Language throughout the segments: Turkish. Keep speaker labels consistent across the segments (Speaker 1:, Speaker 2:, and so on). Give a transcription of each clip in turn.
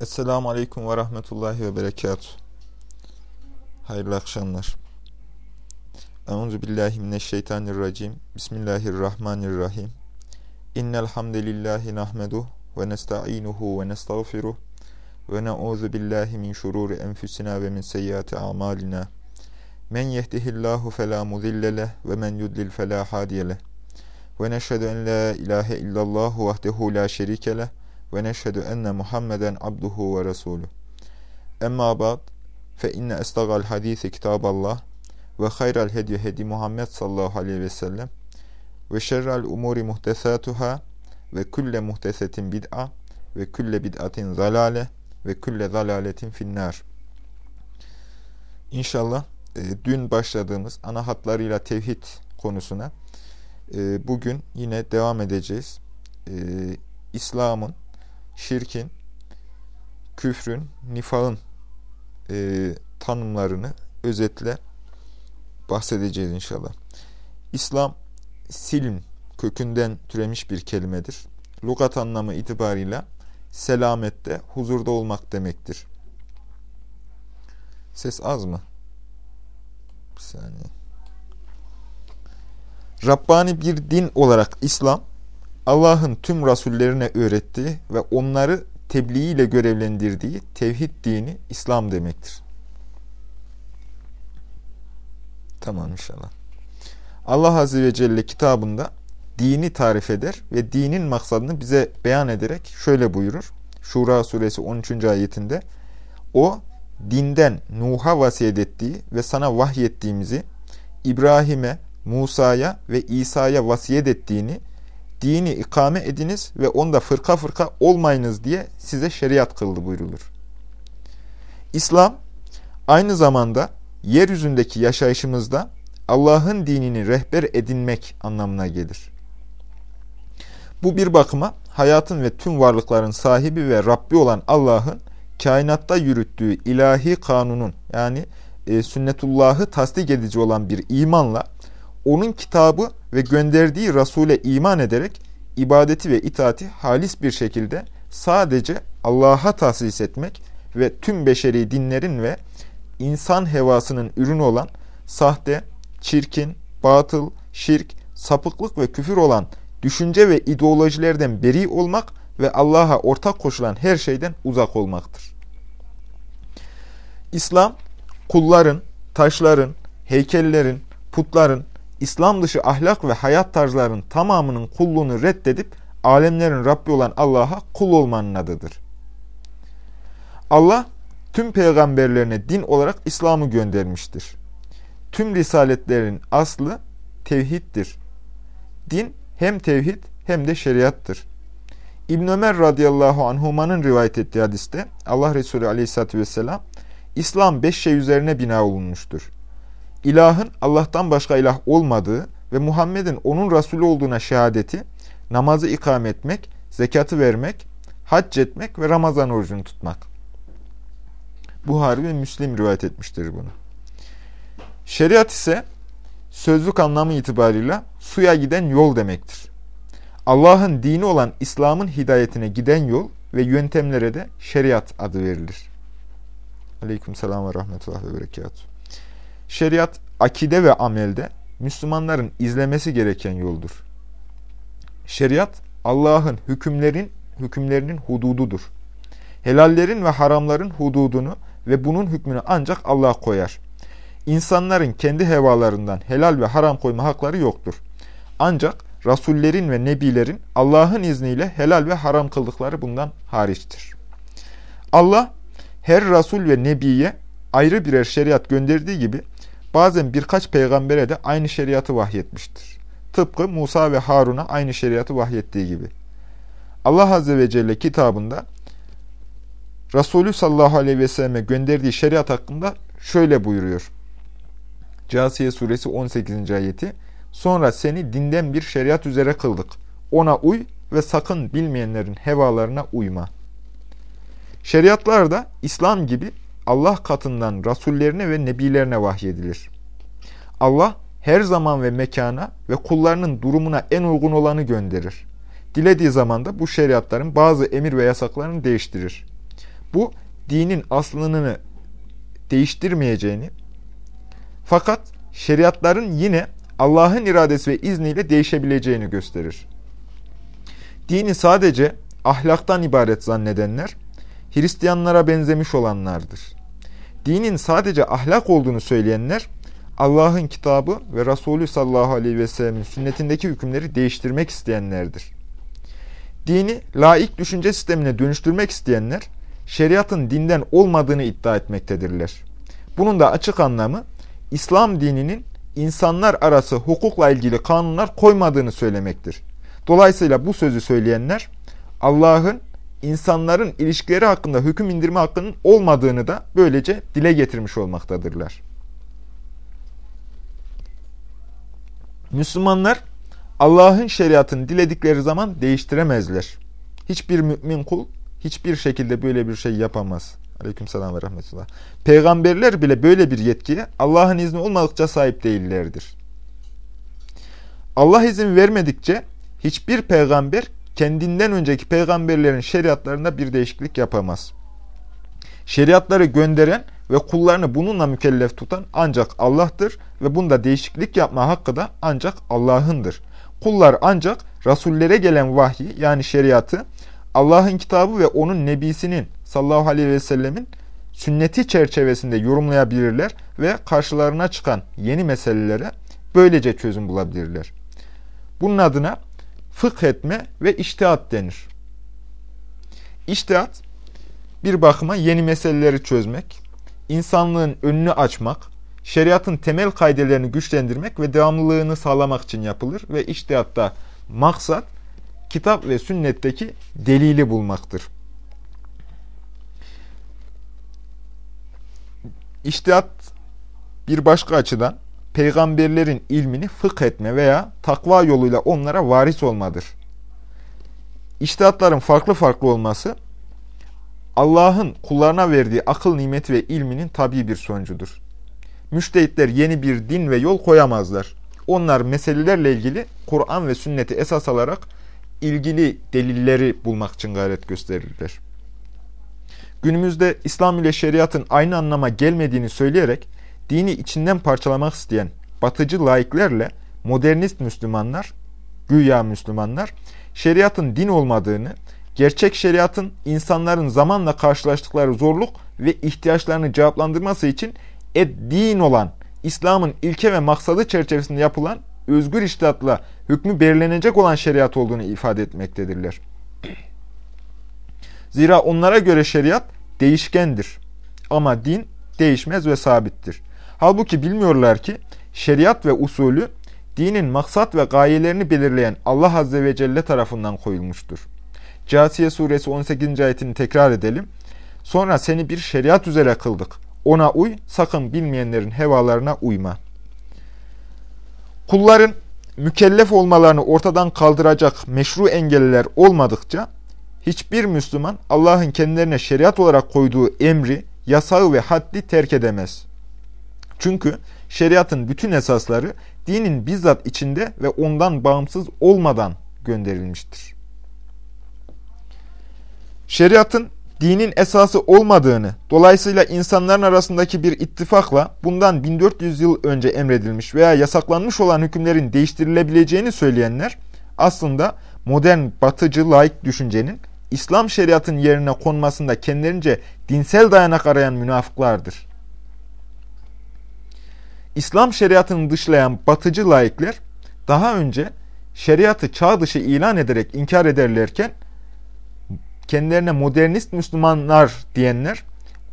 Speaker 1: Esselamu Aleyküm ve Rahmetullahi ve Berekatuhu. Hayırlı akşamlar. Euzu billahi mineşşeytanirracim. Bismillahirrahmanirrahim. İnnel hamdelellahi nahmeduhu ve nestainuhu ve nestağfiruh ve na'uzu billahi min şururi enfusina ve min seyyiati a'malina. Men yehdihillahu fela mudille leh ve men yudlil fela hadiye. Ve neşhedü en la ilahe illallah vahdehu la şerike ve neşhedü enne Muhammeden abduhu ve resulü. Emma ba'd fe inne estagal hadisi kitaballah ve hayral hedi hedi Muhammed sallallahu aleyhi ve sellem ve şerrel umuri muhtesatuhâ ve külle muhtesetin bid'a ve külle bid'atin zalale ve külle zalaletin finnâr. İnşallah e, dün başladığımız ana hatlarıyla tevhid konusuna e, bugün yine devam edeceğiz. E, İslam'ın şirkin, küfrün, nifağın e, tanımlarını özetle bahsedeceğiz inşallah. İslam silm kökünden türemiş bir kelimedir. Lugat anlamı itibarıyla selamette, huzurda olmak demektir. Ses az mı? Bir saniye. Rabbani bir din olarak İslam, Allah'ın tüm rasullerine öğrettiği ve onları tebliğ ile görevlendirdiği tevhid dini İslam demektir. Tamam inşallah. Allah Azze ve Celle kitabında dini tarif eder ve dinin maksadını bize beyan ederek şöyle buyurur. Şura suresi 13. ayetinde O dinden Nuh'a vasiyet ettiği ve sana vahyettiğimizi İbrahim'e, Musa'ya ve İsa'ya vasiyet ettiğini dini ikame ediniz ve onda fırka fırka olmayınız diye size şeriat kıldı buyrulur. İslam aynı zamanda yeryüzündeki yaşayışımızda Allah'ın dinini rehber edinmek anlamına gelir. Bu bir bakıma hayatın ve tüm varlıkların sahibi ve Rabbi olan Allah'ın kainatta yürüttüğü ilahi kanunun yani e, sünnetullahı tasdik edici olan bir imanla onun kitabı ve gönderdiği Resul'e iman ederek ibadeti ve itaati halis bir şekilde sadece Allah'a tahsis etmek ve tüm beşeri dinlerin ve insan hevasının ürünü olan sahte, çirkin, batıl, şirk, sapıklık ve küfür olan düşünce ve ideolojilerden beri olmak ve Allah'a ortak koşulan her şeyden uzak olmaktır. İslam, kulların, taşların, heykellerin, putların, İslam dışı ahlak ve hayat tarzlarının tamamının kulluğunu reddedip alemlerin Rabbi olan Allah'a kul olmanın adıdır. Allah tüm peygamberlerine din olarak İslam'ı göndermiştir. Tüm risaletlerin aslı tevhiddir. Din hem tevhid hem de şeriattır. İbn Ömer radıyallahu anhumanın rivayet ettiği hadiste Allah Resulü aleyhissalatü vesselam İslam beş şey üzerine bina olunmuştur ilahın Allah'tan başka ilah olmadığı ve Muhammed'in onun Resulü olduğuna şehadeti, namazı ikame etmek, zekatı vermek, hac etmek ve Ramazan orucunu tutmak. Buhari ve Müslim rivayet etmiştir bunu. Şeriat ise sözlük anlamı itibarıyla suya giden yol demektir. Allah'ın dini olan İslam'ın hidayetine giden yol ve yöntemlere de şeriat adı verilir. Aleyküm selam ve rahmetullah ve berekatuhu. Şeriat akide ve amelde Müslümanların izlemesi gereken yoldur. Şeriat Allah'ın hükümlerin hükümlerinin hudududur. Helallerin ve haramların hududunu ve bunun hükmünü ancak Allah koyar. İnsanların kendi hevalarından helal ve haram koyma hakları yoktur. Ancak rasullerin ve nebilerin Allah'ın izniyle helal ve haram kıldıkları bundan hariçtir. Allah her rasul ve nebiye ayrı birer şeriat gönderdiği gibi bazen birkaç peygambere de aynı şeriatı vahyetmiştir. Tıpkı Musa ve Harun'a aynı şeriatı vahyettiği gibi. Allah Azze ve Celle kitabında Resulü sallallahu aleyhi ve selleme gönderdiği şeriat hakkında şöyle buyuruyor. Casiye suresi 18. ayeti Sonra seni dinden bir şeriat üzere kıldık. Ona uy ve sakın bilmeyenlerin hevalarına uyma. Şeriatlar da İslam gibi Allah katından rasullerine ve nebilerine vahyedilir. Allah her zaman ve mekana ve kullarının durumuna en uygun olanı gönderir. Dilediği zaman da bu şeriatların bazı emir ve yasaklarını değiştirir. Bu dinin aslını değiştirmeyeceğini fakat şeriatların yine Allah'ın iradesi ve izniyle değişebileceğini gösterir. Dini sadece ahlaktan ibaret zannedenler, Hristiyanlara benzemiş olanlardır. Dinin sadece ahlak olduğunu söyleyenler, Allah'ın kitabı ve Resulü sallallahu aleyhi ve sellemin sünnetindeki hükümleri değiştirmek isteyenlerdir. Dini laik düşünce sistemine dönüştürmek isteyenler, şeriatın dinden olmadığını iddia etmektedirler. Bunun da açık anlamı, İslam dininin insanlar arası hukukla ilgili kanunlar koymadığını söylemektir. Dolayısıyla bu sözü söyleyenler, Allah'ın insanların ilişkileri hakkında hüküm indirme hakkının olmadığını da böylece dile getirmiş olmaktadırlar. Müslümanlar Allah'ın şeriatını diledikleri zaman değiştiremezler. Hiçbir mümin kul hiçbir şekilde böyle bir şey yapamaz. Aleykümselam ve rahmetullah. Peygamberler bile böyle bir yetkiye Allah'ın izni olmadıkça sahip değillerdir. Allah izin vermedikçe hiçbir peygamber kendinden önceki peygamberlerin şeriatlarında bir değişiklik yapamaz. Şeriatları gönderen ve kullarını bununla mükellef tutan ancak Allah'tır ve bunda değişiklik yapma hakkı da ancak Allah'ındır. Kullar ancak rasullere gelen vahyi yani şeriatı Allah'ın kitabı ve onun nebisinin sallallahu aleyhi ve sellemin sünneti çerçevesinde yorumlayabilirler ve karşılarına çıkan yeni meselelere böylece çözüm bulabilirler. Bunun adına fıkh etme ve iştihat denir. İştihat bir bakıma yeni meseleleri çözmek, insanlığın önünü açmak, şeriatın temel kaidelerini güçlendirmek ve devamlılığını sağlamak için yapılır ve iştihatta maksat kitap ve sünnetteki delili bulmaktır. İştihat bir başka açıdan peygamberlerin ilmini fıkh etme veya takva yoluyla onlara varis olmadır. İştihatların farklı farklı olması Allah'ın kullarına verdiği akıl nimeti ve ilminin tabi bir sonucudur. Müştehitler yeni bir din ve yol koyamazlar. Onlar meselelerle ilgili Kur'an ve sünneti esas alarak ilgili delilleri bulmak için gayret gösterirler. Günümüzde İslam ile şeriatın aynı anlama gelmediğini söyleyerek dini içinden parçalamak isteyen batıcı laiklerle modernist Müslümanlar, güya Müslümanlar, şeriatın din olmadığını, gerçek şeriatın insanların zamanla karşılaştıkları zorluk ve ihtiyaçlarını cevaplandırması için ed-din olan İslam'ın ilke ve maksadı çerçevesinde yapılan özgür iştihatla hükmü belirlenecek olan şeriat olduğunu ifade etmektedirler. Zira onlara göre şeriat değişkendir. Ama din değişmez ve sabittir. Halbuki bilmiyorlar ki şeriat ve usulü dinin maksat ve gayelerini belirleyen Allah Azze ve Celle tarafından koyulmuştur. Câsiye suresi 18. ayetini tekrar edelim. Sonra seni bir şeriat üzere kıldık. Ona uy, sakın bilmeyenlerin hevalarına uyma. Kulların mükellef olmalarını ortadan kaldıracak meşru engeller olmadıkça hiçbir Müslüman Allah'ın kendilerine şeriat olarak koyduğu emri, yasağı ve haddi terk edemez. Çünkü şeriatın bütün esasları dinin bizzat içinde ve ondan bağımsız olmadan gönderilmiştir. Şeriatın dinin esası olmadığını, dolayısıyla insanların arasındaki bir ittifakla bundan 1400 yıl önce emredilmiş veya yasaklanmış olan hükümlerin değiştirilebileceğini söyleyenler, aslında modern batıcı laik düşüncenin İslam şeriatının yerine konmasında kendilerince dinsel dayanak arayan münafıklardır. İslam şeriatını dışlayan batıcı laikler daha önce şeriatı çağ dışı ilan ederek inkar ederlerken kendilerine modernist Müslümanlar diyenler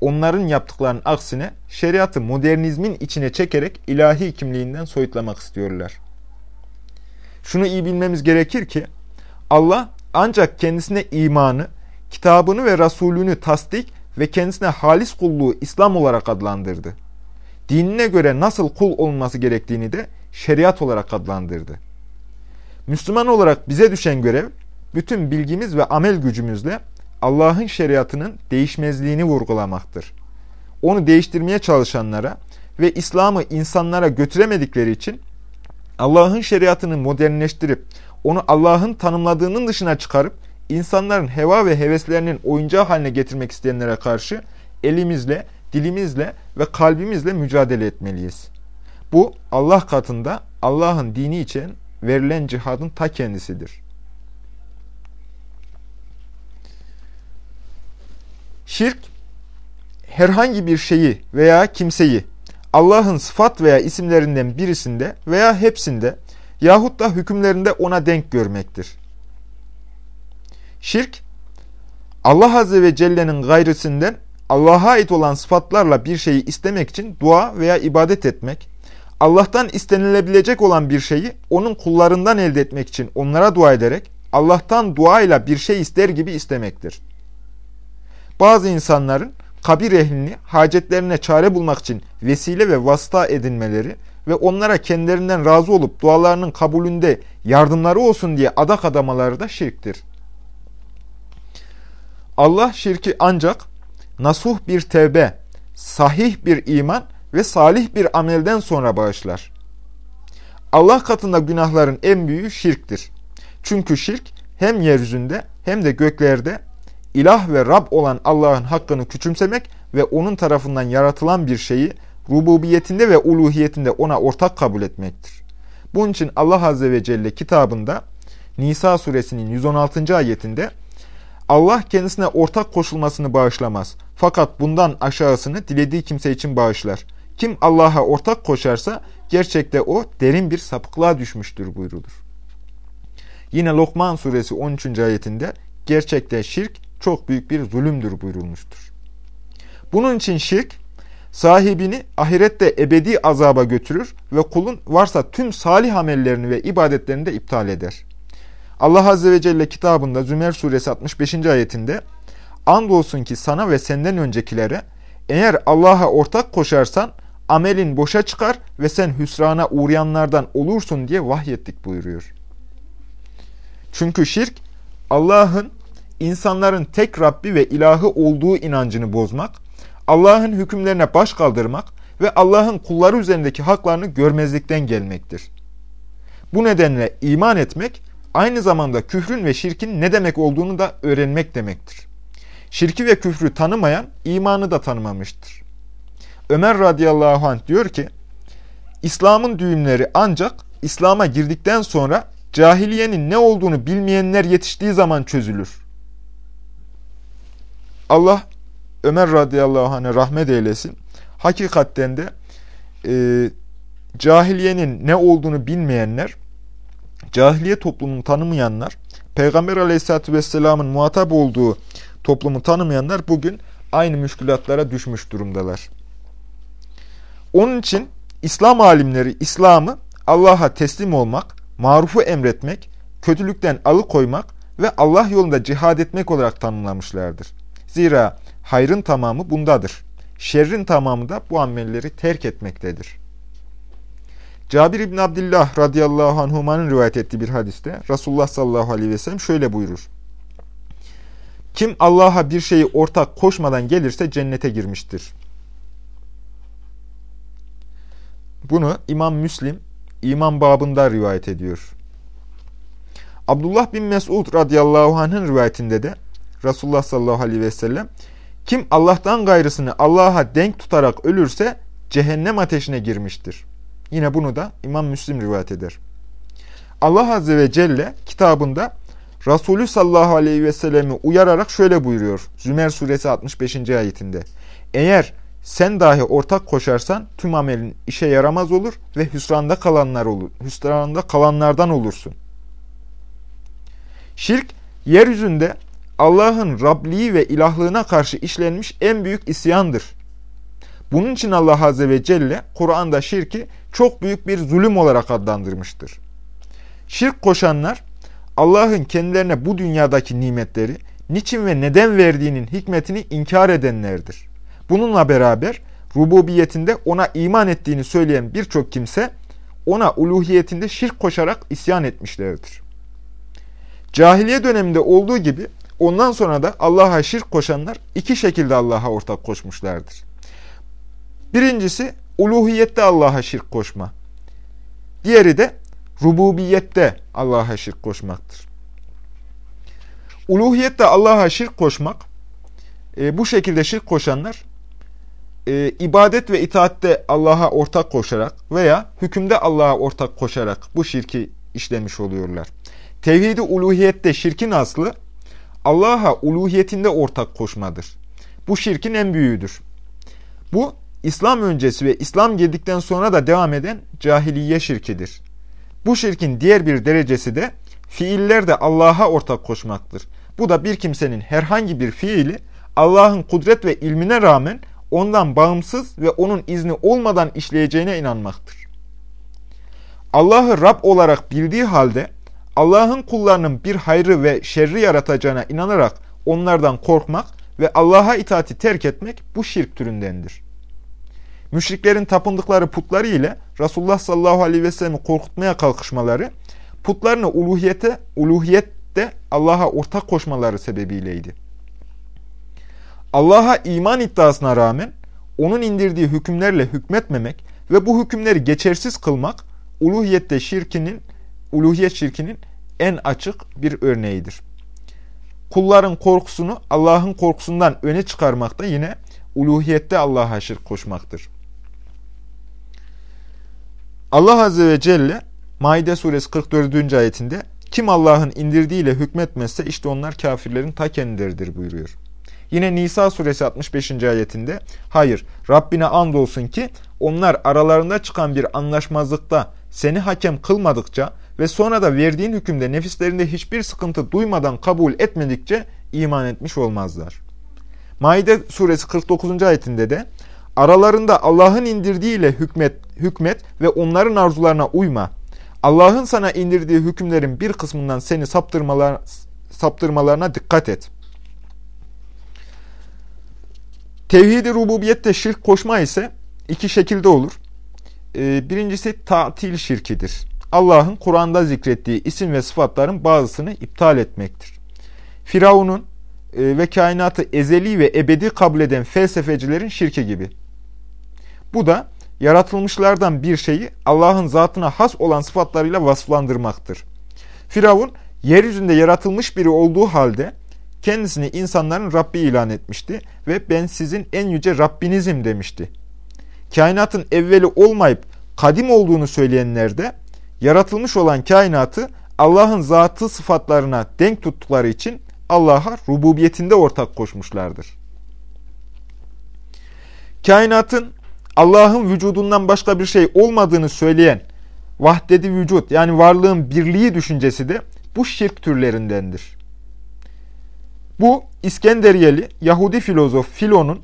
Speaker 1: onların yaptıklarının aksine şeriatı modernizmin içine çekerek ilahi kimliğinden soyutlamak istiyorlar. Şunu iyi bilmemiz gerekir ki Allah ancak kendisine imanı, kitabını ve Resulünü tasdik ve kendisine halis kulluğu İslam olarak adlandırdı. Dinine göre nasıl kul olması gerektiğini de şeriat olarak adlandırdı. Müslüman olarak bize düşen görev, bütün bilgimiz ve amel gücümüzle Allah'ın şeriatının değişmezliğini vurgulamaktır. Onu değiştirmeye çalışanlara ve İslam'ı insanlara götüremedikleri için Allah'ın şeriatını modernleştirip onu Allah'ın tanımladığının dışına çıkarıp insanların heva ve heveslerinin oyuncağı haline getirmek isteyenlere karşı elimizle, dilimizle ve kalbimizle mücadele etmeliyiz. Bu Allah katında Allah'ın dini için verilen cihadın ta kendisidir. Şirk, herhangi bir şeyi veya kimseyi Allah'ın sıfat veya isimlerinden birisinde veya hepsinde yahut da hükümlerinde ona denk görmektir. Şirk, Allah Azze ve Celle'nin gayrisinden Allah'a ait olan sıfatlarla bir şeyi istemek için dua veya ibadet etmek, Allah'tan istenilebilecek olan bir şeyi onun kullarından elde etmek için onlara dua ederek Allah'tan duayla bir şey ister gibi istemektir. Bazı insanların kabir ehlini hacetlerine çare bulmak için vesile ve vasıta edinmeleri ve onlara kendilerinden razı olup dualarının kabulünde yardımları olsun diye adak adamaları da şirktir. Allah şirki ancak nasuh bir tevbe, sahih bir iman ve salih bir amelden sonra bağışlar. Allah katında günahların en büyüğü şirktir. Çünkü şirk hem yeryüzünde hem de göklerde ilah ve Rab olan Allah'ın hakkını küçümsemek ve onun tarafından yaratılan bir şeyi rububiyetinde ve uluhiyetinde ona ortak kabul etmektir. Bunun için Allah Azze ve Celle kitabında Nisa suresinin 116. ayetinde Allah kendisine ortak koşulmasını bağışlamaz. Fakat bundan aşağısını dilediği kimse için bağışlar. Kim Allah'a ortak koşarsa gerçekte o derin bir sapıklığa düşmüştür buyrulur. Yine Lokman suresi 13. ayetinde gerçekte şirk çok büyük bir zulümdür buyurulmuştur. Bunun için şirk sahibini ahirette ebedi azaba götürür ve kulun varsa tüm salih amellerini ve ibadetlerini de iptal eder. Allah Azze ve Celle kitabında Zümer suresi 65. ayetinde Andolsun ki sana ve senden öncekilere eğer Allah'a ortak koşarsan amelin boşa çıkar ve sen hüsrana uğrayanlardan olursun diye vahyettik buyuruyor. Çünkü şirk Allah'ın insanların tek Rabbi ve ilahı olduğu inancını bozmak, Allah'ın hükümlerine baş kaldırmak ve Allah'ın kulları üzerindeki haklarını görmezlikten gelmektir. Bu nedenle iman etmek aynı zamanda küfrün ve şirkin ne demek olduğunu da öğrenmek demektir. Şirki ve küfrü tanımayan imanı da tanımamıştır. Ömer radıyallahu anh diyor ki, İslam'ın düğümleri ancak İslam'a girdikten sonra cahiliyenin ne olduğunu bilmeyenler yetiştiği zaman çözülür. Allah Ömer radıyallahu anh'a rahmet eylesin. Hakikatten de e, cahiliyenin ne olduğunu bilmeyenler, cahiliye toplumunu tanımayanlar, Peygamber aleyhissalatü vesselamın muhatap olduğu toplumu tanımayanlar bugün aynı müşkülatlara düşmüş durumdalar. Onun için İslam alimleri İslam'ı Allah'a teslim olmak, marufu emretmek, kötülükten alıkoymak ve Allah yolunda cihad etmek olarak tanımlamışlardır. Zira hayrın tamamı bundadır. Şerrin tamamı da bu amelleri terk etmektedir. Cabir İbn Abdullah radıyallahu anhumanın rivayet ettiği bir hadiste Resulullah sallallahu aleyhi ve sellem şöyle buyurur. Kim Allah'a bir şeyi ortak koşmadan gelirse cennete girmiştir. Bunu İmam Müslim iman babında rivayet ediyor. Abdullah bin Mesud radıyallahu anh'ın rivayetinde de Resulullah sallallahu aleyhi ve sellem kim Allah'tan gayrısını Allah'a denk tutarak ölürse cehennem ateşine girmiştir. Yine bunu da İmam Müslim rivayet eder. Allah Azze ve Celle kitabında Resulü sallallahu aleyhi ve sellemi uyararak şöyle buyuruyor. Zümer suresi 65. ayetinde. Eğer sen dahi ortak koşarsan tüm amelin işe yaramaz olur ve hüsranda kalanlar olur. Hüsranda kalanlardan olursun. Şirk yeryüzünde Allah'ın Rabliği ve ilahlığına karşı işlenmiş en büyük isyandır. Bunun için Allah Azze ve Celle Kur'an'da şirki çok büyük bir zulüm olarak adlandırmıştır. Şirk koşanlar Allah'ın kendilerine bu dünyadaki nimetleri niçin ve neden verdiğinin hikmetini inkar edenlerdir. Bununla beraber rububiyetinde ona iman ettiğini söyleyen birçok kimse ona uluhiyetinde şirk koşarak isyan etmişlerdir. Cahiliye döneminde olduğu gibi ondan sonra da Allah'a şirk koşanlar iki şekilde Allah'a ortak koşmuşlardır. Birincisi uluhiyette Allah'a şirk koşma. Diğeri de rububiyette Allah'a şirk koşmaktır. Uluhiyette Allah'a şirk koşmak, e, bu şekilde şirk koşanlar, e, ibadet ve itaatte Allah'a ortak koşarak veya hükümde Allah'a ortak koşarak bu şirki işlemiş oluyorlar. Tevhid-i uluhiyette şirkin aslı, Allah'a uluhiyetinde ortak koşmadır. Bu şirkin en büyüğüdür. Bu, İslam öncesi ve İslam girdikten sonra da devam eden cahiliye şirkidir. Bu şirkin diğer bir derecesi de fiiller de Allah'a ortak koşmaktır. Bu da bir kimsenin herhangi bir fiili Allah'ın kudret ve ilmine rağmen ondan bağımsız ve onun izni olmadan işleyeceğine inanmaktır. Allah'ı Rab olarak bildiği halde Allah'ın kullarının bir hayrı ve şerri yaratacağına inanarak onlardan korkmak ve Allah'a itaati terk etmek bu şirk türündendir. Müşriklerin tapındıkları putları ile Resulullah sallallahu aleyhi ve sellem'i korkutmaya kalkışmaları, putlarını uluhiyete, uluhiyette Allah'a ortak koşmaları sebebiyleydi. Allah'a iman iddiasına rağmen onun indirdiği hükümlerle hükmetmemek ve bu hükümleri geçersiz kılmak uluhiyette şirkinin, uluhiyet şirkinin en açık bir örneğidir. Kulların korkusunu Allah'ın korkusundan öne çıkarmak da yine uluhiyette Allah'a şirk koşmaktır. Allah Azze ve Celle Maide suresi 44. ayetinde kim Allah'ın indirdiğiyle hükmetmezse işte onlar kafirlerin ta kendileridir buyuruyor. Yine Nisa suresi 65. ayetinde hayır Rabbine andolsun ki onlar aralarında çıkan bir anlaşmazlıkta seni hakem kılmadıkça ve sonra da verdiğin hükümde nefislerinde hiçbir sıkıntı duymadan kabul etmedikçe iman etmiş olmazlar. Maide suresi 49. ayetinde de aralarında Allah'ın indirdiğiyle hükmet, hükmet ve onların arzularına uyma. Allah'ın sana indirdiği hükümlerin bir kısmından seni saptırmalar, saptırmalarına dikkat et. Tevhid-i rububiyette şirk koşma ise iki şekilde olur. Ee, birincisi tatil şirkidir. Allah'ın Kur'an'da zikrettiği isim ve sıfatların bazısını iptal etmektir. Firavun'un e, ve kainatı ezeli ve ebedi kabul eden felsefecilerin şirki gibi. Bu da yaratılmışlardan bir şeyi Allah'ın zatına has olan sıfatlarıyla vasıflandırmaktır. Firavun, yeryüzünde yaratılmış biri olduğu halde kendisini insanların Rabbi ilan etmişti ve ben sizin en yüce Rabbinizim demişti. Kainatın evveli olmayıp kadim olduğunu söyleyenler de yaratılmış olan kainatı Allah'ın zatı sıfatlarına denk tuttukları için Allah'a rububiyetinde ortak koşmuşlardır. Kainatın Allah'ın vücudundan başka bir şey olmadığını söyleyen vahdedi vücut yani varlığın birliği düşüncesi de bu şirk türlerindendir. Bu İskenderiyeli Yahudi filozof Filon'un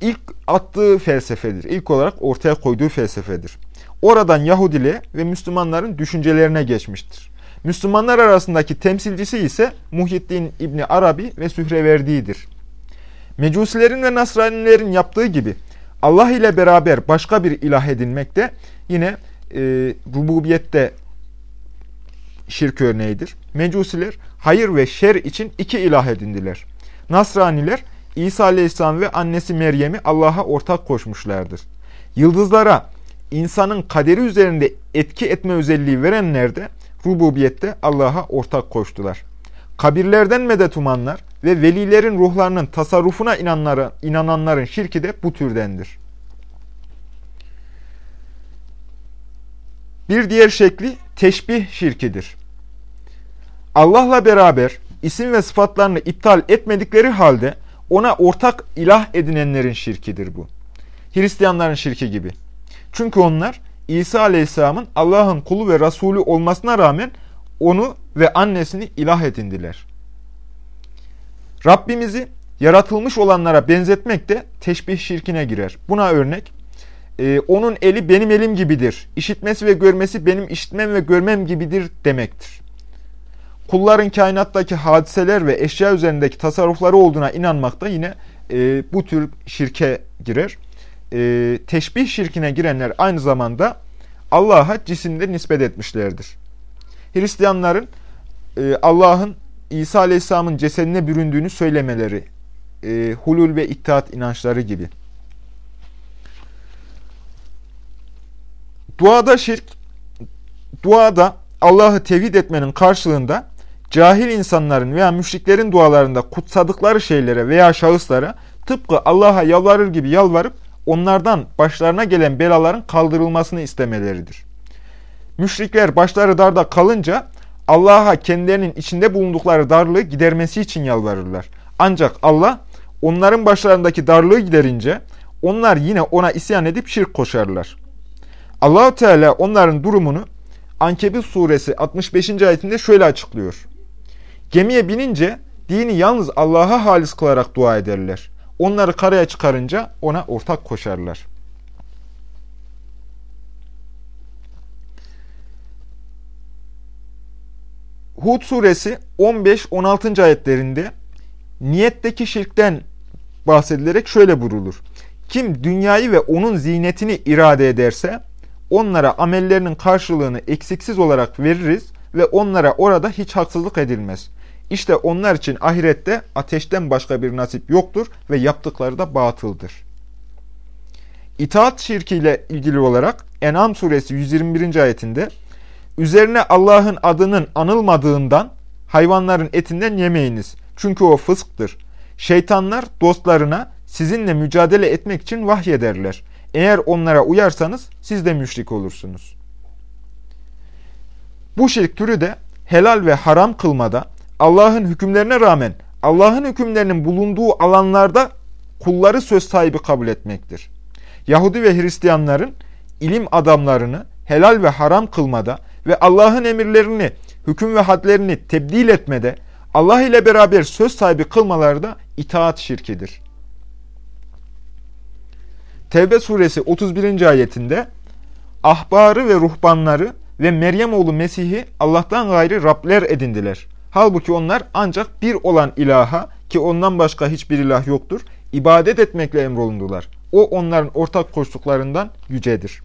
Speaker 1: ilk attığı felsefedir. İlk olarak ortaya koyduğu felsefedir. Oradan Yahudiliğe ve Müslümanların düşüncelerine geçmiştir. Müslümanlar arasındaki temsilcisi ise Muhyiddin İbni Arabi ve Sühreverdi'dir. Mecusilerin ve Nasranilerin yaptığı gibi Allah ile beraber başka bir ilah edinmek de yine e, rububiyette şirk örneğidir. Mecusiler hayır ve şer için iki ilah edindiler. Nasraniler İsa Aleyhisselam ve annesi Meryem'i Allah'a ortak koşmuşlardır. Yıldızlara insanın kaderi üzerinde etki etme özelliği verenler de rububiyette Allah'a ortak koştular. Kabirlerden medet umanlar ve velilerin ruhlarının tasarrufuna inanları, inananların şirki de bu türdendir. Bir diğer şekli teşbih şirkidir. Allah'la beraber isim ve sıfatlarını iptal etmedikleri halde ona ortak ilah edinenlerin şirkidir bu. Hristiyanların şirki gibi. Çünkü onlar İsa Aleyhisselam'ın Allah'ın kulu ve Resulü olmasına rağmen onu ve annesini ilah edindiler. Rabbimizi yaratılmış olanlara benzetmek de teşbih şirkine girer. Buna örnek, e, onun eli benim elim gibidir, işitmesi ve görmesi benim işitmem ve görmem gibidir demektir. Kulların kainattaki hadiseler ve eşya üzerindeki tasarrufları olduğuna inanmak da yine e, bu tür şirke girer. E, teşbih şirkine girenler aynı zamanda Allah'a cisimde nispet etmişlerdir. Hristiyanların e, Allah'ın İsa Aleyhisselam'ın cesedine büründüğünü söylemeleri, e, hulul ve ittihat inançları gibi. Duada şirk, duada Allah'ı tevhid etmenin karşılığında cahil insanların veya müşriklerin dualarında kutsadıkları şeylere veya şahıslara tıpkı Allah'a yalvarır gibi yalvarıp onlardan başlarına gelen belaların kaldırılmasını istemeleridir. Müşrikler başları darda kalınca Allah'a kendilerinin içinde bulundukları darlığı gidermesi için yalvarırlar. Ancak Allah onların başlarındaki darlığı giderince onlar yine ona isyan edip şirk koşarlar. Allahu Teala onların durumunu Ankebut suresi 65. ayetinde şöyle açıklıyor. Gemiye binince dini yalnız Allah'a halis kılarak dua ederler. Onları karaya çıkarınca ona ortak koşarlar. Hud suresi 15-16. ayetlerinde niyetteki şirkten bahsedilerek şöyle burulur. Kim dünyayı ve onun zinetini irade ederse onlara amellerinin karşılığını eksiksiz olarak veririz ve onlara orada hiç haksızlık edilmez. İşte onlar için ahirette ateşten başka bir nasip yoktur ve yaptıkları da batıldır. İtaat şirkiyle ilgili olarak En'am suresi 121. ayetinde Üzerine Allah'ın adının anılmadığından hayvanların etinden yemeyiniz. Çünkü o fısktır. Şeytanlar dostlarına sizinle mücadele etmek için vahyederler. Eğer onlara uyarsanız siz de müşrik olursunuz. Bu şirk türü de helal ve haram kılmada Allah'ın hükümlerine rağmen Allah'ın hükümlerinin bulunduğu alanlarda kulları söz sahibi kabul etmektir. Yahudi ve Hristiyanların ilim adamlarını helal ve haram kılmada ve Allah'ın emirlerini, hüküm ve hadlerini tebdil etmede Allah ile beraber söz sahibi kılmaları da itaat şirkidir. Tevbe suresi 31. ayetinde ahbarı ve ruhbanları ve Meryem oğlu Mesih'i Allah'tan gayrı Rabler edindiler. Halbuki onlar ancak bir olan ilaha ki ondan başka hiçbir ilah yoktur, ibadet etmekle emrolundular. O onların ortak koştuklarından yücedir.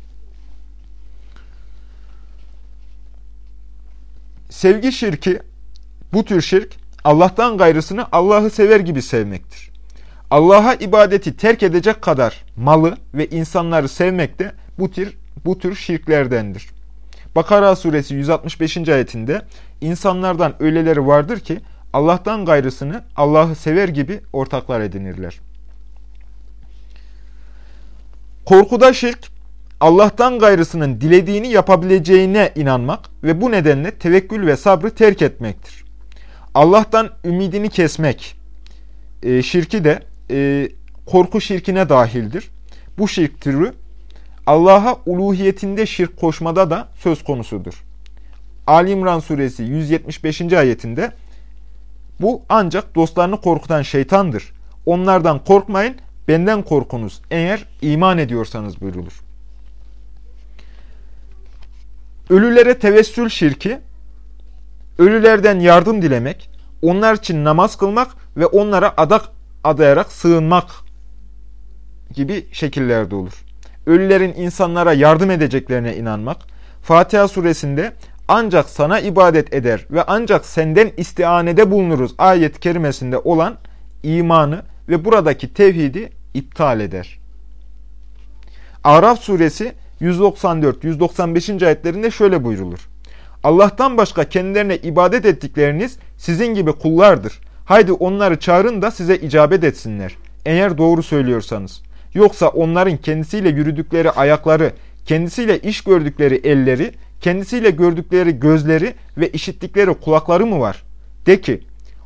Speaker 1: Sevgi şirki, bu tür şirk, Allah'tan gayrısını Allah'ı sever gibi sevmektir. Allah'a ibadeti terk edecek kadar malı ve insanları sevmek de bu tür, bu tür şirklerdendir. Bakara suresi 165. ayetinde insanlardan öyleleri vardır ki Allah'tan gayrısını Allah'ı sever gibi ortaklar edinirler. Korkuda şirk, Allah'tan gayrısının dilediğini yapabileceğine inanmak ve bu nedenle tevekkül ve sabrı terk etmektir. Allah'tan ümidini kesmek e, şirki de e, korku şirkine dahildir. Bu şirk türü Allah'a uluhiyetinde şirk koşmada da söz konusudur. Ali İmran suresi 175. ayetinde bu ancak dostlarını korkutan şeytandır. Onlardan korkmayın, benden korkunuz eğer iman ediyorsanız buyrulur. Ölülere tevessül şirki, ölülerden yardım dilemek, onlar için namaz kılmak ve onlara adak adayarak sığınmak gibi şekillerde olur. Ölülerin insanlara yardım edeceklerine inanmak, Fatiha suresinde ancak sana ibadet eder ve ancak senden istianede bulunuruz ayet kerimesinde olan imanı ve buradaki tevhidi iptal eder. Araf suresi 194-195. ayetlerinde şöyle buyrulur. Allah'tan başka kendilerine ibadet ettikleriniz sizin gibi kullardır. Haydi onları çağırın da size icabet etsinler. Eğer doğru söylüyorsanız. Yoksa onların kendisiyle yürüdükleri ayakları, kendisiyle iş gördükleri elleri, kendisiyle gördükleri gözleri ve işittikleri kulakları mı var? De ki,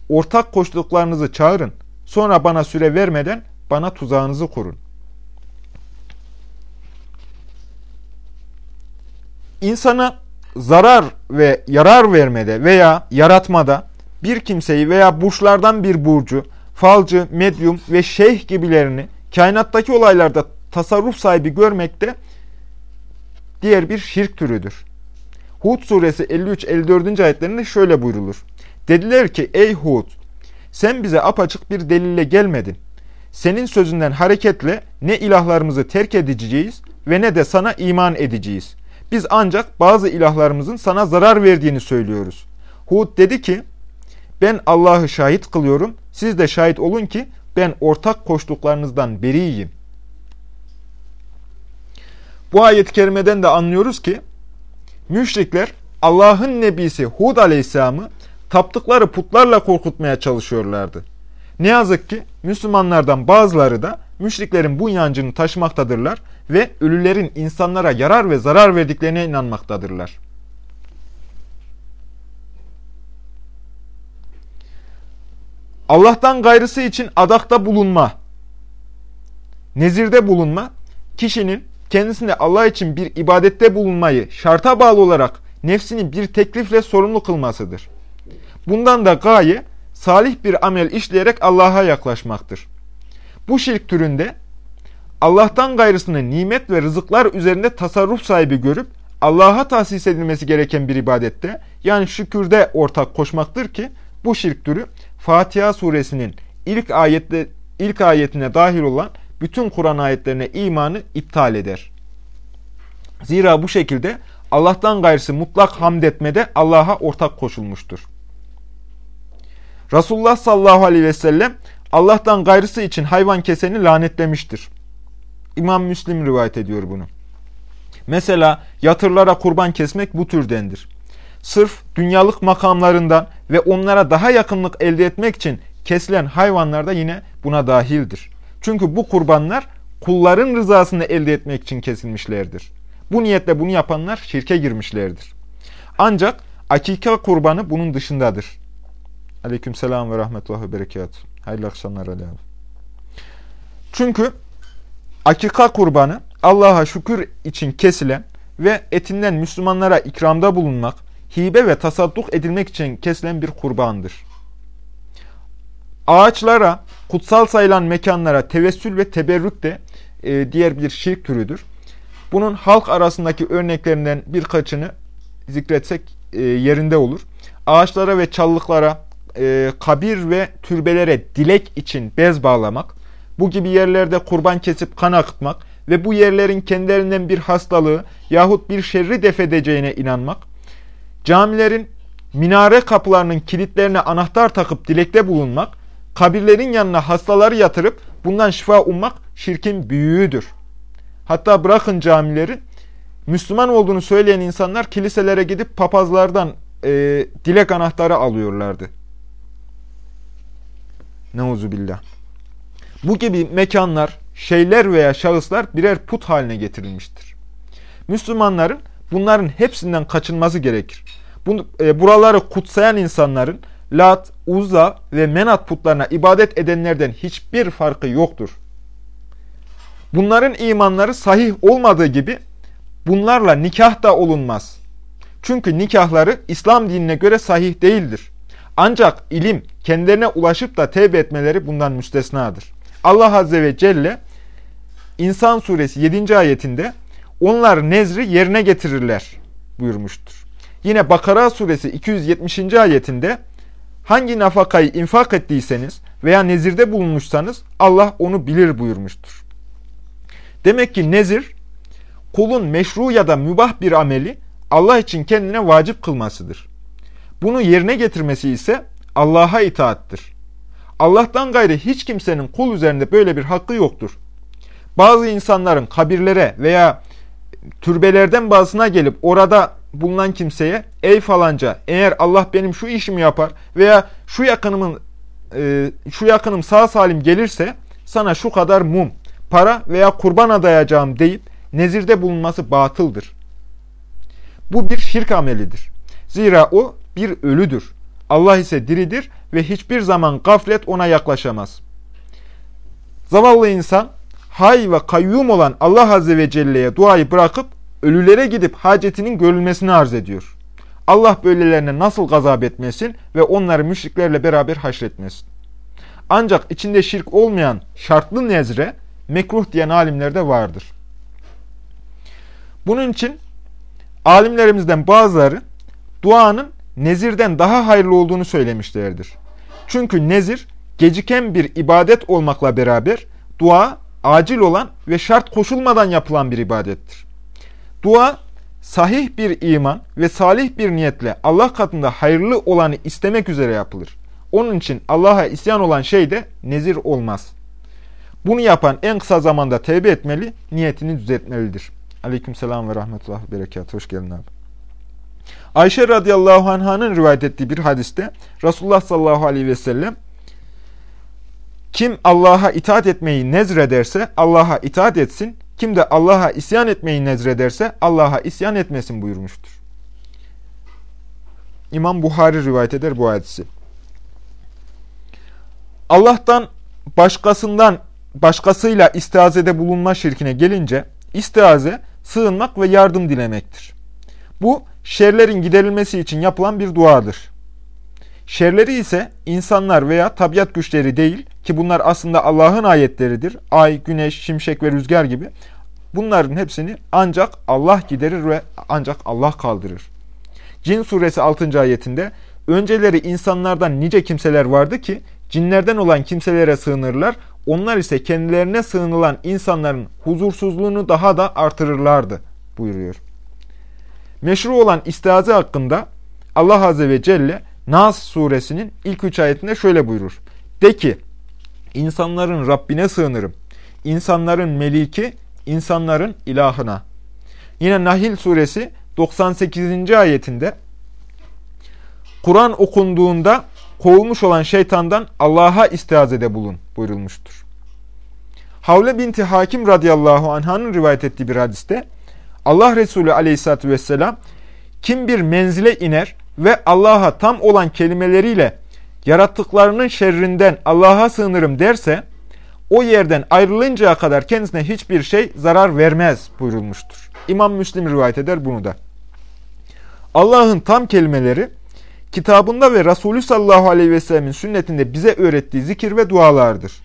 Speaker 1: ortak koştuklarınızı çağırın, sonra bana süre vermeden bana tuzağınızı kurun. İnsana zarar ve yarar vermede veya yaratmada bir kimseyi veya burçlardan bir burcu, falcı, medyum ve şeyh gibilerini kainattaki olaylarda tasarruf sahibi görmekte diğer bir şirk türüdür. Hud suresi 53-54. ayetlerinde şöyle buyrulur. Dediler ki ey Hud sen bize apaçık bir delille gelmedin. Senin sözünden hareketle ne ilahlarımızı terk edeceğiz ve ne de sana iman edeceğiz. Biz ancak bazı ilahlarımızın sana zarar verdiğini söylüyoruz. Hud dedi ki ben Allah'ı şahit kılıyorum. Siz de şahit olun ki ben ortak koştuklarınızdan beriyim. Bu ayet-i kerimeden de anlıyoruz ki müşrikler Allah'ın nebisi Hud aleyhisselamı taptıkları putlarla korkutmaya çalışıyorlardı. Ne yazık ki Müslümanlardan bazıları da müşriklerin bu inancını taşımaktadırlar ve ölülerin insanlara yarar ve zarar verdiklerine inanmaktadırlar. Allah'tan gayrısı için adakta bulunma, nezirde bulunma, kişinin kendisine Allah için bir ibadette bulunmayı şarta bağlı olarak nefsini bir teklifle sorumlu kılmasıdır. Bundan da gaye salih bir amel işleyerek Allah'a yaklaşmaktır. Bu şirk türünde Allah'tan gayrısını nimet ve rızıklar üzerinde tasarruf sahibi görüp Allah'a tahsis edilmesi gereken bir ibadette yani şükürde ortak koşmaktır ki bu şirk türü Fatiha suresinin ilk ayette ilk ayetine dahil olan bütün Kur'an ayetlerine imanı iptal eder. Zira bu şekilde Allah'tan gayrısı mutlak hamd etmede Allah'a ortak koşulmuştur. Resulullah sallallahu aleyhi ve sellem Allah'tan gayrısı için hayvan keseni lanetlemiştir. İmam Müslim rivayet ediyor bunu. Mesela yatırlara kurban kesmek bu türdendir. Sırf dünyalık makamlarından ve onlara daha yakınlık elde etmek için kesilen hayvanlar da yine buna dahildir. Çünkü bu kurbanlar kulların rızasını elde etmek için kesilmişlerdir. Bu niyetle bunu yapanlar şirke girmişlerdir. Ancak akika kurbanı bunun dışındadır. Aleyküm selam ve rahmetullah ve berekat. Hayırlı akşamlar Ali abi. Çünkü akika kurbanı Allah'a şükür için kesilen ve etinden Müslümanlara ikramda bulunmak, hibe ve tasadduk edilmek için kesilen bir kurbandır. Ağaçlara, kutsal sayılan mekanlara tevessül ve teberrük de e, diğer bir şirk türüdür. Bunun halk arasındaki örneklerinden birkaçını zikretsek e, yerinde olur. Ağaçlara ve çalılıklara, e, kabir ve türbelere dilek için bez bağlamak, bu gibi yerlerde kurban kesip kan akıtmak ve bu yerlerin kendilerinden bir hastalığı yahut bir şerri defedeceğine inanmak, camilerin minare kapılarının kilitlerine anahtar takıp dilekte bulunmak, kabirlerin yanına hastaları yatırıp bundan şifa ummak şirkin büyüğüdür. Hatta bırakın camileri, Müslüman olduğunu söyleyen insanlar kiliselere gidip papazlardan e, dilek anahtarı alıyorlardı. Neuzubillah. Bu gibi mekanlar, şeyler veya şahıslar birer put haline getirilmiştir. Müslümanların bunların hepsinden kaçınması gerekir. Bu, e, buraları kutsayan insanların Lat, Uzza ve Menat putlarına ibadet edenlerden hiçbir farkı yoktur. Bunların imanları sahih olmadığı gibi bunlarla nikah da olunmaz. Çünkü nikahları İslam dinine göre sahih değildir. Ancak ilim kendilerine ulaşıp da tevbe etmeleri bundan müstesnadır. Allah Azze ve Celle İnsan suresi 7. ayetinde onlar nezri yerine getirirler buyurmuştur. Yine Bakara suresi 270. ayetinde hangi nafakayı infak ettiyseniz veya nezirde bulunmuşsanız Allah onu bilir buyurmuştur. Demek ki nezir kulun meşru ya da mübah bir ameli Allah için kendine vacip kılmasıdır. Bunu yerine getirmesi ise Allah'a itaattır. Allah'tan gayrı hiç kimsenin kul üzerinde böyle bir hakkı yoktur. Bazı insanların kabirlere veya türbelerden bazısına gelip orada bulunan kimseye ey falanca eğer Allah benim şu işimi yapar veya şu yakınımın e, şu yakınım sağ salim gelirse sana şu kadar mum, para veya kurban adayacağım deyip nezirde bulunması batıldır. Bu bir şirk amelidir. Zira o bir ölüdür. Allah ise diridir ve hiçbir zaman gaflet ona yaklaşamaz. Zavallı insan hay ve kayyum olan Allah Azze ve Celle'ye duayı bırakıp ölülere gidip hacetinin görülmesini arz ediyor. Allah böylelerine nasıl gazap etmesin ve onları müşriklerle beraber haşretmesin. Ancak içinde şirk olmayan şartlı nezre mekruh diyen alimler de vardır. Bunun için alimlerimizden bazıları duanın nezirden daha hayırlı olduğunu söylemişlerdir. Çünkü nezir geciken bir ibadet olmakla beraber dua acil olan ve şart koşulmadan yapılan bir ibadettir. Dua sahih bir iman ve salih bir niyetle Allah katında hayırlı olanı istemek üzere yapılır. Onun için Allah'a isyan olan şey de nezir olmaz. Bunu yapan en kısa zamanda tevbe etmeli, niyetini düzeltmelidir. Aleyküm selam ve rahmetullah ve berekat. Hoş geldin abi. Ayşe radıyallahu anh'ın rivayet ettiği bir hadiste Resulullah sallallahu aleyhi ve sellem kim Allah'a itaat etmeyi nezrederse Allah'a itaat etsin. Kim de Allah'a isyan etmeyi nezrederse Allah'a isyan etmesin buyurmuştur. İmam Buhari rivayet eder bu hadisi. Allah'tan başkasından başkasıyla istihazede bulunma şirkine gelince istihaze sığınmak ve yardım dilemektir. Bu şerlerin giderilmesi için yapılan bir duadır. Şerleri ise insanlar veya tabiat güçleri değil ki bunlar aslında Allah'ın ayetleridir. Ay, güneş, şimşek ve rüzgar gibi. Bunların hepsini ancak Allah giderir ve ancak Allah kaldırır. Cin suresi 6. ayetinde önceleri insanlardan nice kimseler vardı ki cinlerden olan kimselere sığınırlar. Onlar ise kendilerine sığınılan insanların huzursuzluğunu daha da artırırlardı buyuruyor. Meşru olan istiaze hakkında Allah Azze ve Celle Nas suresinin ilk üç ayetinde şöyle buyurur. De ki, insanların Rabbine sığınırım. İnsanların meliki, insanların ilahına. Yine Nahil suresi 98. ayetinde Kur'an okunduğunda kovulmuş olan şeytandan Allah'a istihazede bulun buyurulmuştur. Havle binti Hakim radıyallahu anh'ın rivayet ettiği bir hadiste Allah Resulü aleyhissalatü vesselam kim bir menzile iner ve Allah'a tam olan kelimeleriyle yarattıklarının şerrinden Allah'a sığınırım derse o yerden ayrılıncaya kadar kendisine hiçbir şey zarar vermez buyurulmuştur. İmam Müslim rivayet eder bunu da. Allah'ın tam kelimeleri kitabında ve Resulü sallallahu aleyhi ve sellemin sünnetinde bize öğrettiği zikir ve dualardır.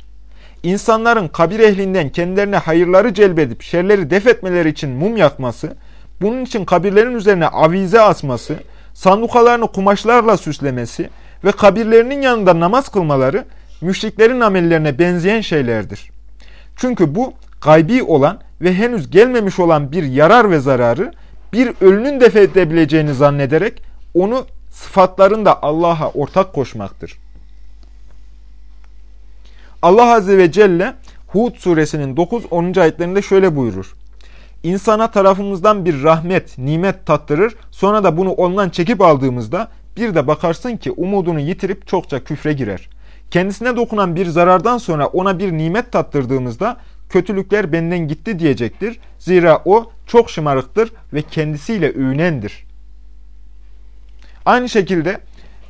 Speaker 1: İnsanların kabir ehlinden kendilerine hayırları celbedip şerleri def etmeleri için mum yakması, bunun için kabirlerin üzerine avize asması, sandukalarını kumaşlarla süslemesi ve kabirlerinin yanında namaz kılmaları müşriklerin amellerine benzeyen şeylerdir. Çünkü bu gaybi olan ve henüz gelmemiş olan bir yarar ve zararı bir ölünün def edebileceğini zannederek onu sıfatlarında Allah'a ortak koşmaktır. Allah Azze ve Celle Hud suresinin 9-10. ayetlerinde şöyle buyurur. İnsana tarafımızdan bir rahmet, nimet tattırır, sonra da bunu ondan çekip aldığımızda bir de bakarsın ki umudunu yitirip çokça küfre girer. Kendisine dokunan bir zarardan sonra ona bir nimet tattırdığımızda kötülükler benden gitti diyecektir. Zira o çok şımarıktır ve kendisiyle övünendir. Aynı şekilde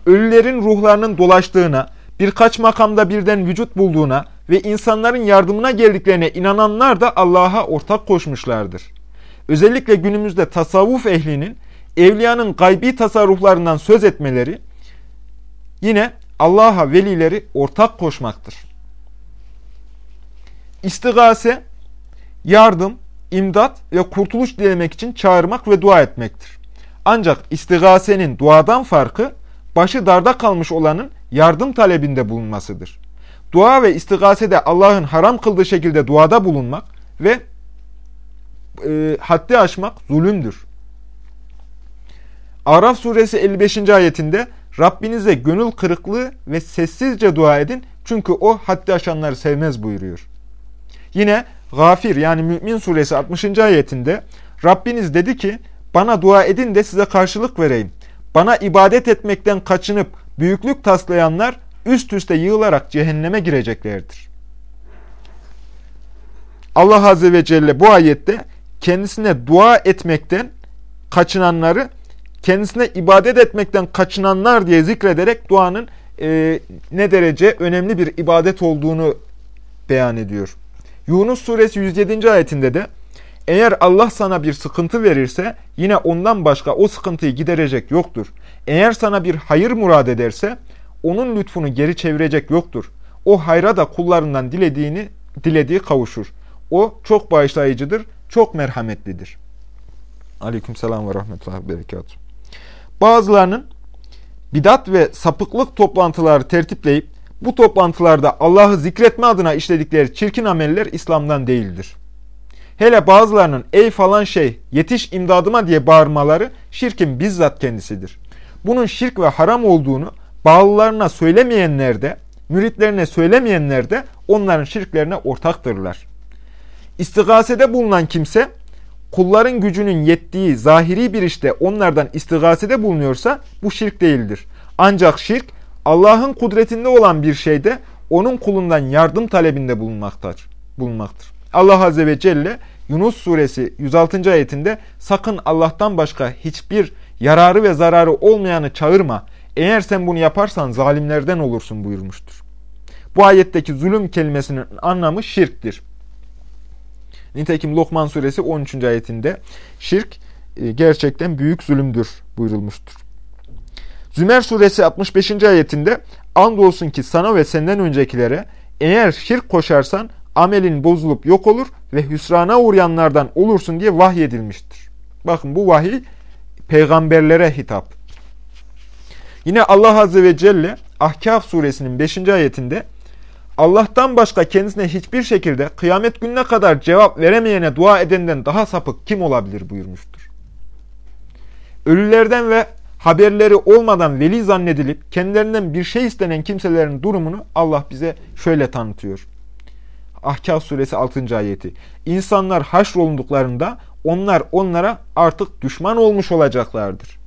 Speaker 1: ölülerin ruhlarının dolaştığına, birkaç makamda birden vücut bulduğuna ve insanların yardımına geldiklerine inananlar da Allah'a ortak koşmuşlardır. Özellikle günümüzde tasavvuf ehlinin evliyanın gaybi tasarruflarından söz etmeleri yine Allah'a velileri ortak koşmaktır. İstigase, yardım, imdat ve kurtuluş dilemek için çağırmak ve dua etmektir. Ancak istigasenin duadan farkı başı darda kalmış olanın yardım talebinde bulunmasıdır. Dua ve istigasede Allah'ın haram kıldığı şekilde duada bulunmak ve e, haddi aşmak zulümdür. Araf suresi 55. ayetinde Rabbinize gönül kırıklığı ve sessizce dua edin çünkü o haddi aşanları sevmez buyuruyor. Yine Gafir yani Mümin suresi 60. ayetinde Rabbiniz dedi ki bana dua edin de size karşılık vereyim. Bana ibadet etmekten kaçınıp büyüklük taslayanlar üst üste yığılarak cehenneme gireceklerdir. Allah Azze ve Celle bu ayette kendisine dua etmekten kaçınanları kendisine ibadet etmekten kaçınanlar diye zikrederek duanın e, ne derece önemli bir ibadet olduğunu beyan ediyor. Yunus suresi 107. ayetinde de eğer Allah sana bir sıkıntı verirse yine ondan başka o sıkıntıyı giderecek yoktur. Eğer sana bir hayır murad ederse onun lütfunu geri çevirecek yoktur. O hayra da kullarından dilediğini dilediği kavuşur. O çok bağışlayıcıdır, çok merhametlidir. Aleykümselam ve rahmetullah berekatuhu. Bazılarının bidat ve sapıklık toplantıları tertipleyip bu toplantılarda Allah'ı zikretme adına işledikleri çirkin ameller İslam'dan değildir. Hele bazılarının ey falan şey yetiş imdadıma diye bağırmaları şirkin bizzat kendisidir. Bunun şirk ve haram olduğunu bağlılarına söylemeyenler de, müritlerine söylemeyenler de onların şirklerine ortaktırlar. İstigasede bulunan kimse kulların gücünün yettiği zahiri bir işte onlardan istigasede bulunuyorsa bu şirk değildir. Ancak şirk Allah'ın kudretinde olan bir şeyde onun kulundan yardım talebinde bulunmaktadır. bulunmaktır. Allah Azze ve Celle Yunus suresi 106. ayetinde sakın Allah'tan başka hiçbir yararı ve zararı olmayanı çağırma. Eğer sen bunu yaparsan zalimlerden olursun buyurmuştur. Bu ayetteki zulüm kelimesinin anlamı şirktir. Nitekim Lokman suresi 13. ayetinde şirk e, gerçekten büyük zulümdür buyurulmuştur. Zümer suresi 65. ayetinde andolsun ki sana ve senden öncekilere eğer şirk koşarsan amelin bozulup yok olur ve hüsrana uğrayanlardan olursun diye vahyedilmiştir. Bakın bu vahiy peygamberlere hitap. Yine Allah Azze ve Celle Ahkaf suresinin 5. ayetinde Allah'tan başka kendisine hiçbir şekilde kıyamet gününe kadar cevap veremeyene dua edenden daha sapık kim olabilir buyurmuştur. Ölülerden ve haberleri olmadan veli zannedilip kendilerinden bir şey istenen kimselerin durumunu Allah bize şöyle tanıtıyor. Ahkaf suresi 6. ayeti. İnsanlar haşrolunduklarında onlar onlara artık düşman olmuş olacaklardır.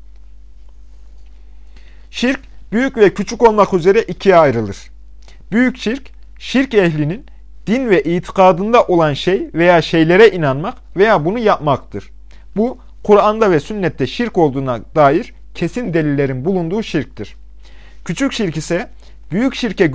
Speaker 1: Şirk büyük ve küçük olmak üzere ikiye ayrılır. Büyük şirk, şirk ehlinin din ve itikadında olan şey veya şeylere inanmak veya bunu yapmaktır. Bu Kur'an'da ve sünnette şirk olduğuna dair kesin delillerin bulunduğu şirktir. Küçük şirk ise büyük şirke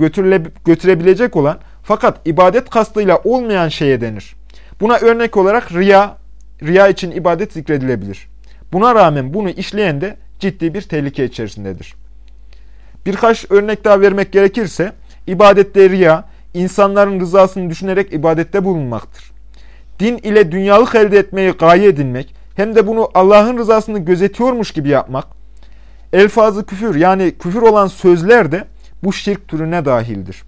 Speaker 1: götürebilecek olan fakat ibadet kastıyla olmayan şeye denir. Buna örnek olarak riya, riya için ibadet zikredilebilir. Buna rağmen bunu işleyen de ciddi bir tehlike içerisindedir. Birkaç örnek daha vermek gerekirse, ibadette riya, insanların rızasını düşünerek ibadette bulunmaktır. Din ile dünyalık elde etmeyi gaye edinmek, hem de bunu Allah'ın rızasını gözetiyormuş gibi yapmak, elfazı küfür yani küfür olan sözler de bu şirk türüne dahildir.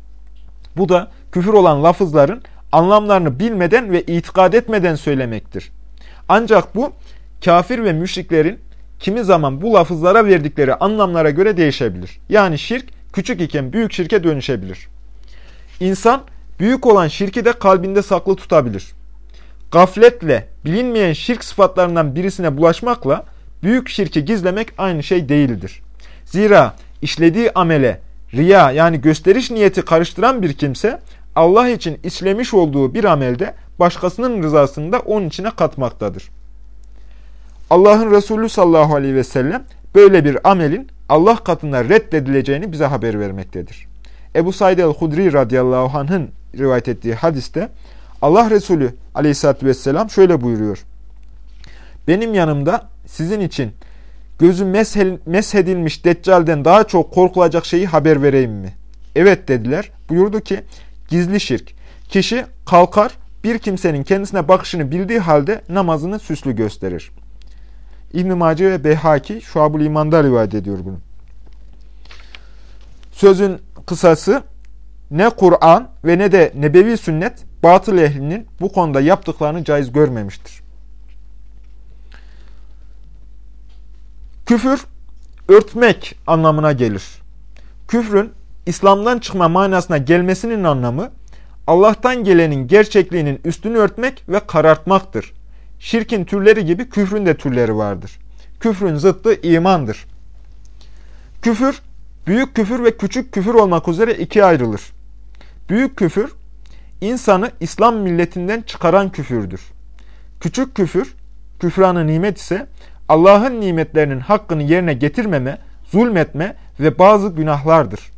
Speaker 1: Bu da küfür olan lafızların anlamlarını bilmeden ve itikad etmeden söylemektir. Ancak bu kafir ve müşriklerin kimi zaman bu lafızlara verdikleri anlamlara göre değişebilir. Yani şirk küçük iken büyük şirke dönüşebilir. İnsan büyük olan şirki de kalbinde saklı tutabilir. Gafletle bilinmeyen şirk sıfatlarından birisine bulaşmakla büyük şirki gizlemek aynı şey değildir. Zira işlediği amele riya yani gösteriş niyeti karıştıran bir kimse Allah için işlemiş olduğu bir amelde başkasının rızasını da onun içine katmaktadır. Allah'ın Resulü sallallahu aleyhi ve sellem böyle bir amelin Allah katında reddedileceğini bize haber vermektedir. Ebu Said el-Hudri radıyallahu anh'ın rivayet ettiği hadiste Allah Resulü aleyhissalatü vesselam şöyle buyuruyor. Benim yanımda sizin için gözü meshedilmiş deccalden daha çok korkulacak şeyi haber vereyim mi? Evet dediler. Buyurdu ki gizli şirk. Kişi kalkar bir kimsenin kendisine bakışını bildiği halde namazını süslü gösterir. İbn-i Maci ve Beyhaki Şuab-ül İman'da rivayet ediyor bunu. Sözün kısası ne Kur'an ve ne de nebevi sünnet batıl ehlinin bu konuda yaptıklarını caiz görmemiştir. Küfür örtmek anlamına gelir. Küfrün İslam'dan çıkma manasına gelmesinin anlamı Allah'tan gelenin gerçekliğinin üstünü örtmek ve karartmaktır. Şirkin türleri gibi küfrün de türleri vardır. Küfrün zıttı imandır. Küfür, büyük küfür ve küçük küfür olmak üzere ikiye ayrılır. Büyük küfür, insanı İslam milletinden çıkaran küfürdür. Küçük küfür, küfranı nimet ise Allah'ın nimetlerinin hakkını yerine getirmeme, zulmetme ve bazı günahlardır.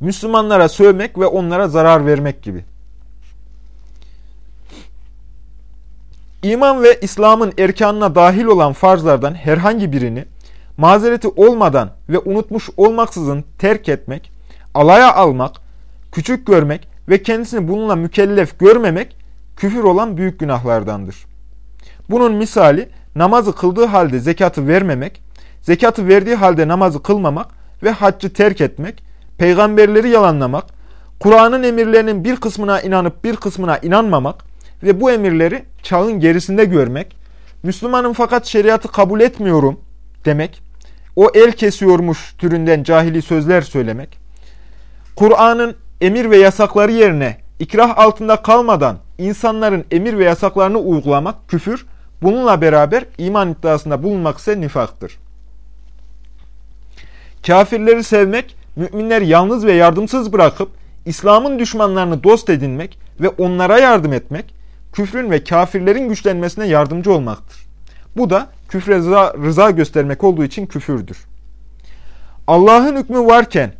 Speaker 1: Müslümanlara sövmek ve onlara zarar vermek gibi. İman ve İslam'ın erkanına dahil olan farzlardan herhangi birini mazereti olmadan ve unutmuş olmaksızın terk etmek, alaya almak, küçük görmek ve kendisini bununla mükellef görmemek küfür olan büyük günahlardandır. Bunun misali namazı kıldığı halde zekatı vermemek, zekatı verdiği halde namazı kılmamak ve haccı terk etmek, peygamberleri yalanlamak, Kur'an'ın emirlerinin bir kısmına inanıp bir kısmına inanmamak ve bu emirleri çağın gerisinde görmek, Müslümanım fakat şeriatı kabul etmiyorum demek, o el kesiyormuş türünden cahili sözler söylemek, Kur'an'ın emir ve yasakları yerine ikrah altında kalmadan insanların emir ve yasaklarını uygulamak küfür, bununla beraber iman iddiasında bulunmak ise nifaktır. Kafirleri sevmek, müminleri yalnız ve yardımsız bırakıp İslam'ın düşmanlarını dost edinmek ve onlara yardım etmek, küfrün ve kafirlerin güçlenmesine yardımcı olmaktır. Bu da küfre rıza, rıza göstermek olduğu için küfürdür. Allah'ın hükmü varken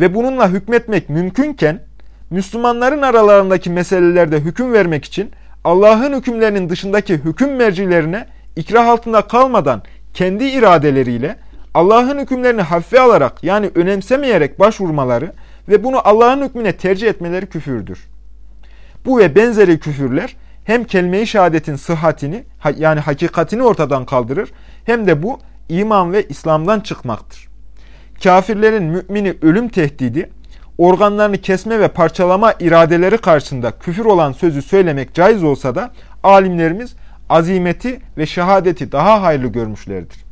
Speaker 1: ve bununla hükmetmek mümkünken, Müslümanların aralarındaki meselelerde hüküm vermek için Allah'ın hükümlerinin dışındaki hüküm mercilerine ikrah altında kalmadan kendi iradeleriyle Allah'ın hükümlerini hafife alarak yani önemsemeyerek başvurmaları ve bunu Allah'ın hükmüne tercih etmeleri küfürdür. Bu ve benzeri küfürler hem kelime-i şehadetin sıhhatini yani hakikatini ortadan kaldırır hem de bu iman ve İslam'dan çıkmaktır. Kafirlerin mümini ölüm tehdidi, organlarını kesme ve parçalama iradeleri karşısında küfür olan sözü söylemek caiz olsa da alimlerimiz azimeti ve şehadeti daha hayırlı görmüşlerdir.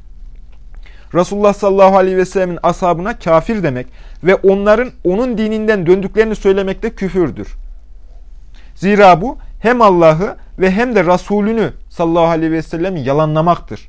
Speaker 1: Resulullah sallallahu aleyhi ve sellemin ashabına kafir demek ve onların onun dininden döndüklerini söylemek de küfürdür. Zira bu hem Allah'ı ve hem de Resulünü sallallahu aleyhi ve sellem'i yalanlamaktır.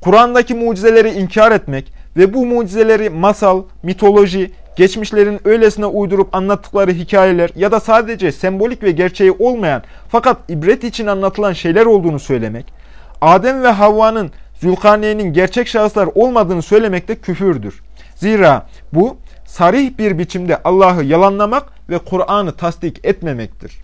Speaker 1: Kur'an'daki mucizeleri inkar etmek ve bu mucizeleri masal, mitoloji, geçmişlerin öylesine uydurup anlattıkları hikayeler ya da sadece sembolik ve gerçeği olmayan fakat ibret için anlatılan şeyler olduğunu söylemek, Adem ve Havva'nın Zülkarneyn'in gerçek şahıslar olmadığını söylemek de küfürdür. Zira bu sarih bir biçimde Allah'ı yalanlamak ve Kur'an'ı tasdik etmemektir.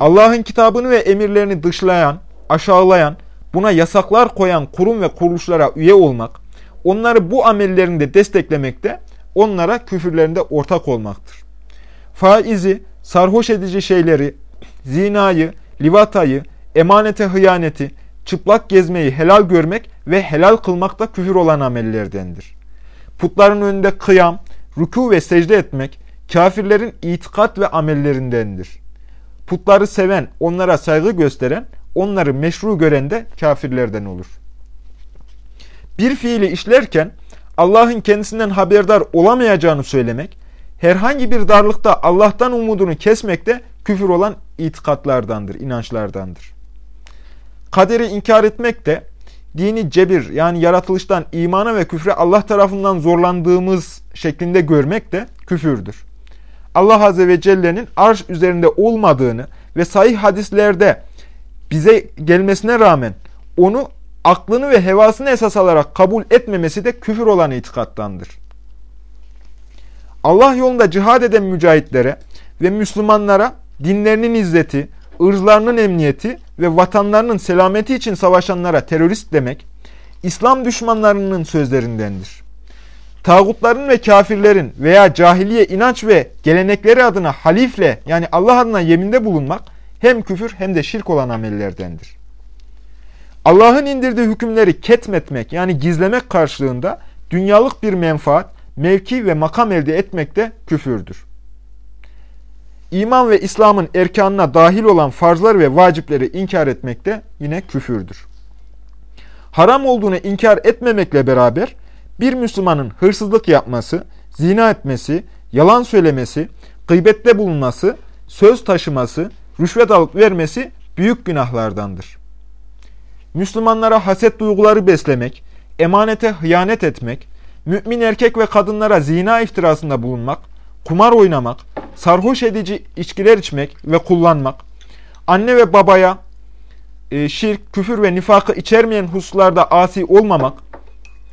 Speaker 1: Allah'ın kitabını ve emirlerini dışlayan, aşağılayan, buna yasaklar koyan kurum ve kuruluşlara üye olmak, onları bu amellerinde desteklemekte, onlara küfürlerinde ortak olmaktır. Faizi, sarhoş edici şeyleri, zinayı, livatayı, emanete hıyaneti, çıplak gezmeyi helal görmek ve helal kılmak da küfür olan amellerdendir. Putların önünde kıyam, rükû ve secde etmek, kafirlerin itikat ve amellerindendir. Putları seven, onlara saygı gösteren, onları meşru gören de kafirlerden olur. Bir fiili işlerken Allah'ın kendisinden haberdar olamayacağını söylemek, herhangi bir darlıkta Allah'tan umudunu kesmek de küfür olan itikatlardandır, inançlardandır. Kaderi inkar etmek de dini cebir yani yaratılıştan imana ve küfre Allah tarafından zorlandığımız şeklinde görmek de küfürdür. Allah Azze ve Celle'nin arş üzerinde olmadığını ve sahih hadislerde bize gelmesine rağmen onu aklını ve hevasını esas alarak kabul etmemesi de küfür olan itikattandır. Allah yolunda cihad eden mücahitlere ve Müslümanlara dinlerinin izzeti, ırzlarının emniyeti ve vatanlarının selameti için savaşanlara terörist demek, İslam düşmanlarının sözlerindendir. Tağutların ve kafirlerin veya cahiliye inanç ve gelenekleri adına halifle yani Allah adına yeminde bulunmak hem küfür hem de şirk olan amellerdendir. Allah'ın indirdiği hükümleri ketmetmek yani gizlemek karşılığında dünyalık bir menfaat, mevki ve makam elde etmek de küfürdür. İman ve İslam'ın erkanına dahil olan farzlar ve vacipleri inkar etmek de yine küfürdür. Haram olduğunu inkar etmemekle beraber bir Müslümanın hırsızlık yapması, zina etmesi, yalan söylemesi, gıybette bulunması, söz taşıması, rüşvet alıp vermesi büyük günahlardandır. Müslümanlara haset duyguları beslemek, emanete hıyanet etmek, mümin erkek ve kadınlara zina iftirasında bulunmak, kumar oynamak, sarhoş edici içkiler içmek ve kullanmak, anne ve babaya e, şirk, küfür ve nifakı içermeyen hususlarda asi olmamak,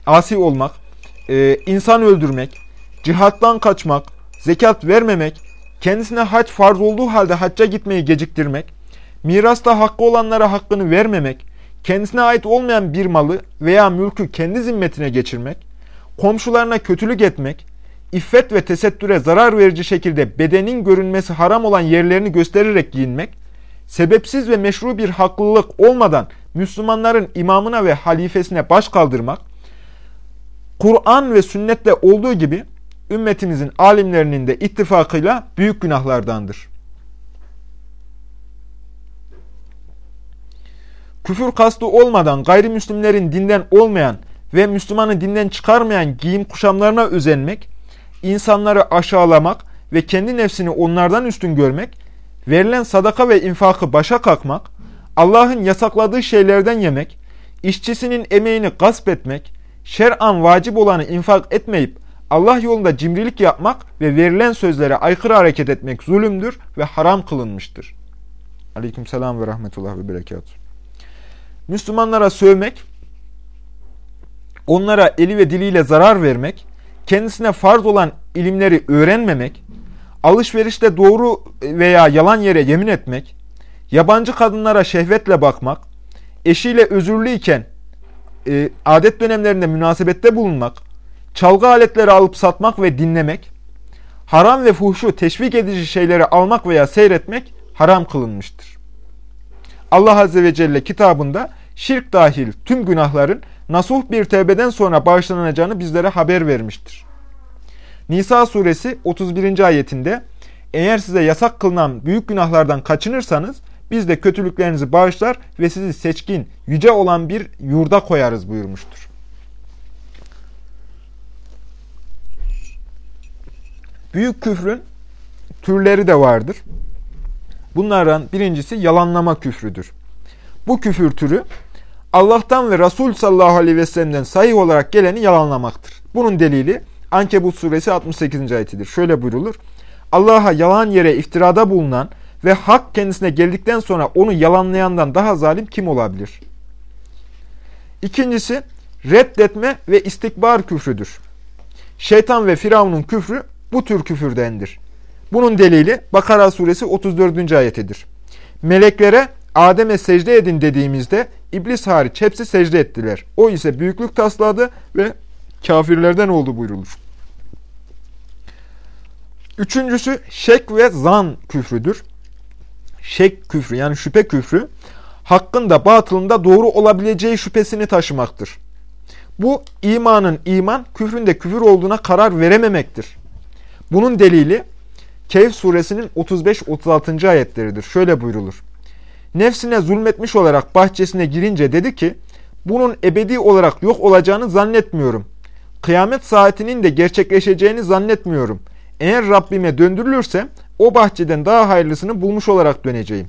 Speaker 1: asi olmak, e, insan öldürmek, cihattan kaçmak, zekat vermemek, kendisine hac farz olduğu halde hacca gitmeyi geciktirmek, mirasta hakkı olanlara hakkını vermemek, kendisine ait olmayan bir malı veya mülkü kendi zimmetine geçirmek, komşularına kötülük etmek, iffet ve tesettüre zarar verici şekilde bedenin görünmesi haram olan yerlerini göstererek giyinmek, sebepsiz ve meşru bir haklılık olmadan Müslümanların imamına ve halifesine baş kaldırmak, Kur'an ve sünnette olduğu gibi ümmetimizin alimlerinin de ittifakıyla büyük günahlardandır. Küfür kastı olmadan gayrimüslimlerin dinden olmayan ve Müslümanı dinden çıkarmayan giyim kuşamlarına özenmek, insanları aşağılamak ve kendi nefsini onlardan üstün görmek, verilen sadaka ve infakı başa kalkmak, Allah'ın yasakladığı şeylerden yemek, işçisinin emeğini gasp etmek, şer'an vacip olanı infak etmeyip Allah yolunda cimrilik yapmak ve verilen sözlere aykırı hareket etmek zulümdür ve haram kılınmıştır. Aleyküm selam ve rahmetullah ve berekatuhu. Müslümanlara sövmek, onlara eli ve diliyle zarar vermek, kendisine farz olan ilimleri öğrenmemek, alışverişte doğru veya yalan yere yemin etmek, yabancı kadınlara şehvetle bakmak, eşiyle özürlüyken e, adet dönemlerinde münasebette bulunmak, çalgı aletleri alıp satmak ve dinlemek, haram ve fuhşu teşvik edici şeyleri almak veya seyretmek haram kılınmıştır. Allah Azze ve Celle kitabında şirk dahil tüm günahların nasuh bir tevbeden sonra bağışlanacağını bizlere haber vermiştir. Nisa suresi 31. ayetinde eğer size yasak kılınan büyük günahlardan kaçınırsanız biz de kötülüklerinizi bağışlar ve sizi seçkin, yüce olan bir yurda koyarız buyurmuştur. Büyük küfrün türleri de vardır. Bunlardan birincisi yalanlama küfrüdür. Bu küfür türü Allah'tan ve Resul sallallahu aleyhi ve sellem'den sahih olarak geleni yalanlamaktır. Bunun delili Ankebut suresi 68. ayetidir. Şöyle buyrulur. Allah'a yalan yere iftirada bulunan ve hak kendisine geldikten sonra onu yalanlayandan daha zalim kim olabilir? İkincisi reddetme ve istikbar küfrüdür. Şeytan ve Firavun'un küfrü bu tür küfürdendir. Bunun delili Bakara suresi 34. ayetidir. Meleklere Adem'e secde edin dediğimizde iblis hariç hepsi secde ettiler. O ise büyüklük tasladı ve kafirlerden oldu buyrulur. Üçüncüsü şek ve zan küfrüdür. Şek küfrü yani şüphe küfrü hakkında batılında doğru olabileceği şüphesini taşımaktır. Bu imanın iman, küfrün de küfür olduğuna karar verememektir. Bunun delili Kehf suresinin 35-36. ayetleridir. Şöyle buyrulur. Nefsine zulmetmiş olarak bahçesine girince dedi ki, bunun ebedi olarak yok olacağını zannetmiyorum. Kıyamet saatinin de gerçekleşeceğini zannetmiyorum. Eğer Rabbime döndürülürse o bahçeden daha hayırlısını bulmuş olarak döneceğim.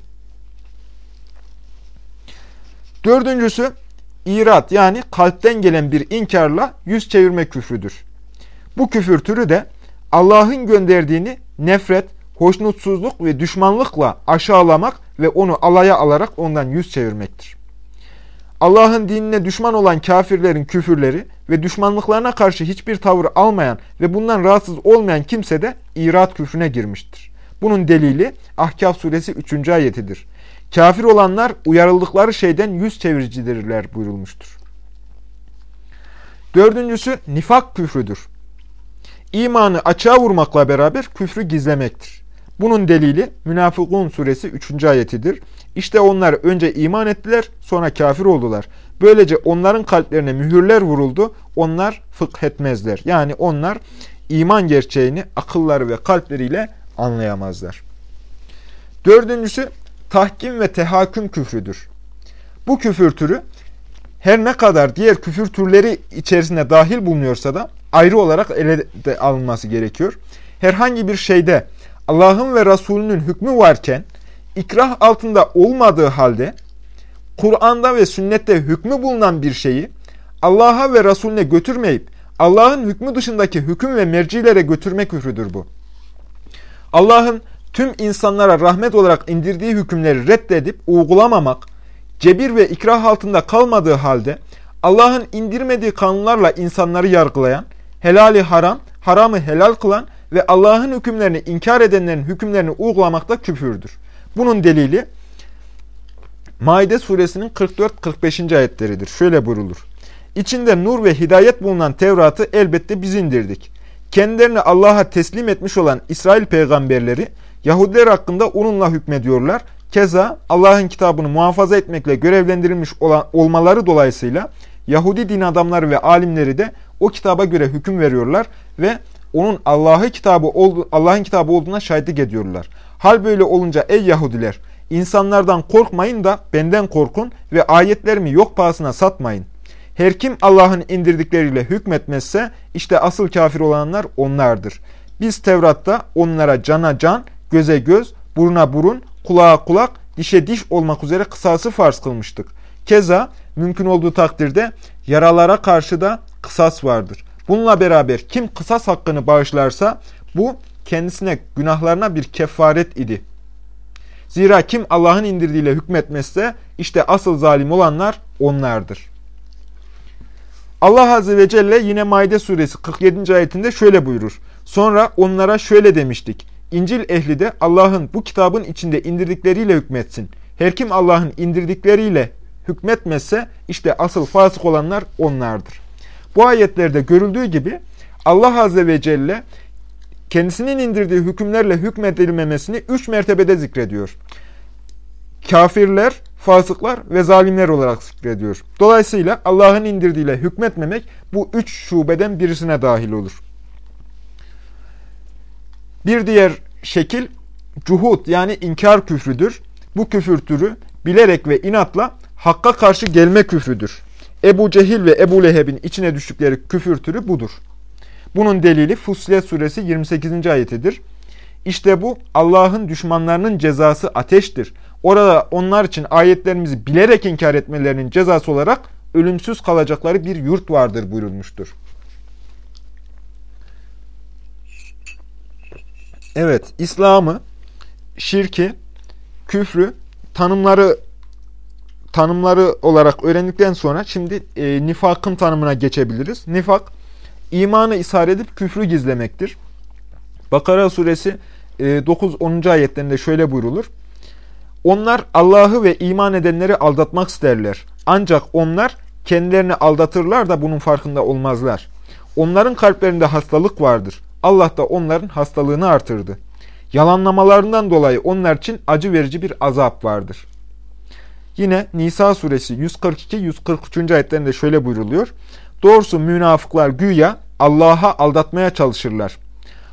Speaker 1: Dördüncüsü, irat yani kalpten gelen bir inkarla yüz çevirme küfrüdür. Bu küfür türü de Allah'ın gönderdiğini nefret, hoşnutsuzluk ve düşmanlıkla aşağılamak ve onu alaya alarak ondan yüz çevirmektir. Allah'ın dinine düşman olan kafirlerin küfürleri ve düşmanlıklarına karşı hiçbir tavır almayan ve bundan rahatsız olmayan kimse de irat küfrüne girmiştir. Bunun delili Ahkaf suresi 3. ayetidir. Kafir olanlar uyarıldıkları şeyden yüz çeviricidirler buyurulmuştur. Dördüncüsü nifak küfrüdür. İmanı açığa vurmakla beraber küfrü gizlemektir. Bunun delili Münafıkun suresi 3. ayetidir. İşte onlar önce iman ettiler sonra kafir oldular. Böylece onların kalplerine mühürler vuruldu. Onlar fıkh etmezler. Yani onlar iman gerçeğini akılları ve kalpleriyle anlayamazlar. Dördüncüsü tahkim ve tehakküm küfrüdür. Bu küfür türü her ne kadar diğer küfür türleri içerisinde dahil bulunuyorsa da ayrı olarak ele de alınması gerekiyor. Herhangi bir şeyde Allah'ın ve Resulünün hükmü varken ikrah altında olmadığı halde Kur'an'da ve sünnette hükmü bulunan bir şeyi Allah'a ve Resulüne götürmeyip Allah'ın hükmü dışındaki hüküm ve mercilere götürme küfrüdür bu. Allah'ın tüm insanlara rahmet olarak indirdiği hükümleri reddedip uygulamamak, cebir ve ikrah altında kalmadığı halde Allah'ın indirmediği kanunlarla insanları yargılayan, helali haram, haramı helal kılan ve Allah'ın hükümlerini inkar edenlerin hükümlerini uygulamakta küfürdür. Bunun delili Maide suresinin 44-45. ayetleridir. Şöyle buyrulur. İçinde nur ve hidayet bulunan Tevrat'ı elbette biz indirdik. Kendilerini Allah'a teslim etmiş olan İsrail peygamberleri Yahudiler hakkında onunla hükmediyorlar. Keza Allah'ın kitabını muhafaza etmekle görevlendirilmiş olan, olmaları dolayısıyla Yahudi din adamları ve alimleri de o kitaba göre hüküm veriyorlar ve onun Allah'ı kitabı Allah'ın kitabı olduğuna şahitlik ediyorlar. Hal böyle olunca ey Yahudiler insanlardan korkmayın da benden korkun ve ayetlerimi yok pahasına satmayın. Her kim Allah'ın indirdikleriyle hükmetmezse işte asıl kafir olanlar onlardır. Biz Tevrat'ta onlara cana can, göze göz, buruna burun, kulağa kulak, dişe diş olmak üzere kısası farz kılmıştık. Keza mümkün olduğu takdirde yaralara karşı da kısas vardır. Bununla beraber kim kısas hakkını bağışlarsa bu kendisine günahlarına bir kefaret idi. Zira kim Allah'ın indirdiğiyle hükmetmezse işte asıl zalim olanlar onlardır. Allah Azze ve Celle yine Maide suresi 47. ayetinde şöyle buyurur. Sonra onlara şöyle demiştik. İncil ehli de Allah'ın bu kitabın içinde indirdikleriyle hükmetsin. Her kim Allah'ın indirdikleriyle hükmetmezse işte asıl fasık olanlar onlardır. Bu ayetlerde görüldüğü gibi Allah Azze ve Celle kendisinin indirdiği hükümlerle hükmedilmemesini üç mertebede zikrediyor. Kafirler, fasıklar ve zalimler olarak zikrediyor. Dolayısıyla Allah'ın indirdiğiyle hükmetmemek bu üç şubeden birisine dahil olur. Bir diğer şekil cuhut yani inkar küfrüdür. Bu küfür türü bilerek ve inatla hakka karşı gelme küfrüdür. Ebu Cehil ve Ebu Leheb'in içine düştükleri küfür türü budur. Bunun delili Fussilet suresi 28. ayetidir. İşte bu Allah'ın düşmanlarının cezası ateştir. Orada onlar için ayetlerimizi bilerek inkar etmelerinin cezası olarak ölümsüz kalacakları bir yurt vardır buyurulmuştur. Evet, İslam'ı, şirki, küfrü, tanımları tanımları olarak öğrendikten sonra şimdi e, nifakın tanımına geçebiliriz. Nifak, imanı ishar edip küfrü gizlemektir. Bakara suresi e, 9-10. ayetlerinde şöyle buyrulur. Onlar Allah'ı ve iman edenleri aldatmak isterler. Ancak onlar kendilerini aldatırlar da bunun farkında olmazlar. Onların kalplerinde hastalık vardır. Allah da onların hastalığını artırdı. Yalanlamalarından dolayı onlar için acı verici bir azap vardır. Yine Nisa suresi 142-143. ayetlerinde şöyle buyruluyor. Doğrusu münafıklar güya Allah'a aldatmaya çalışırlar.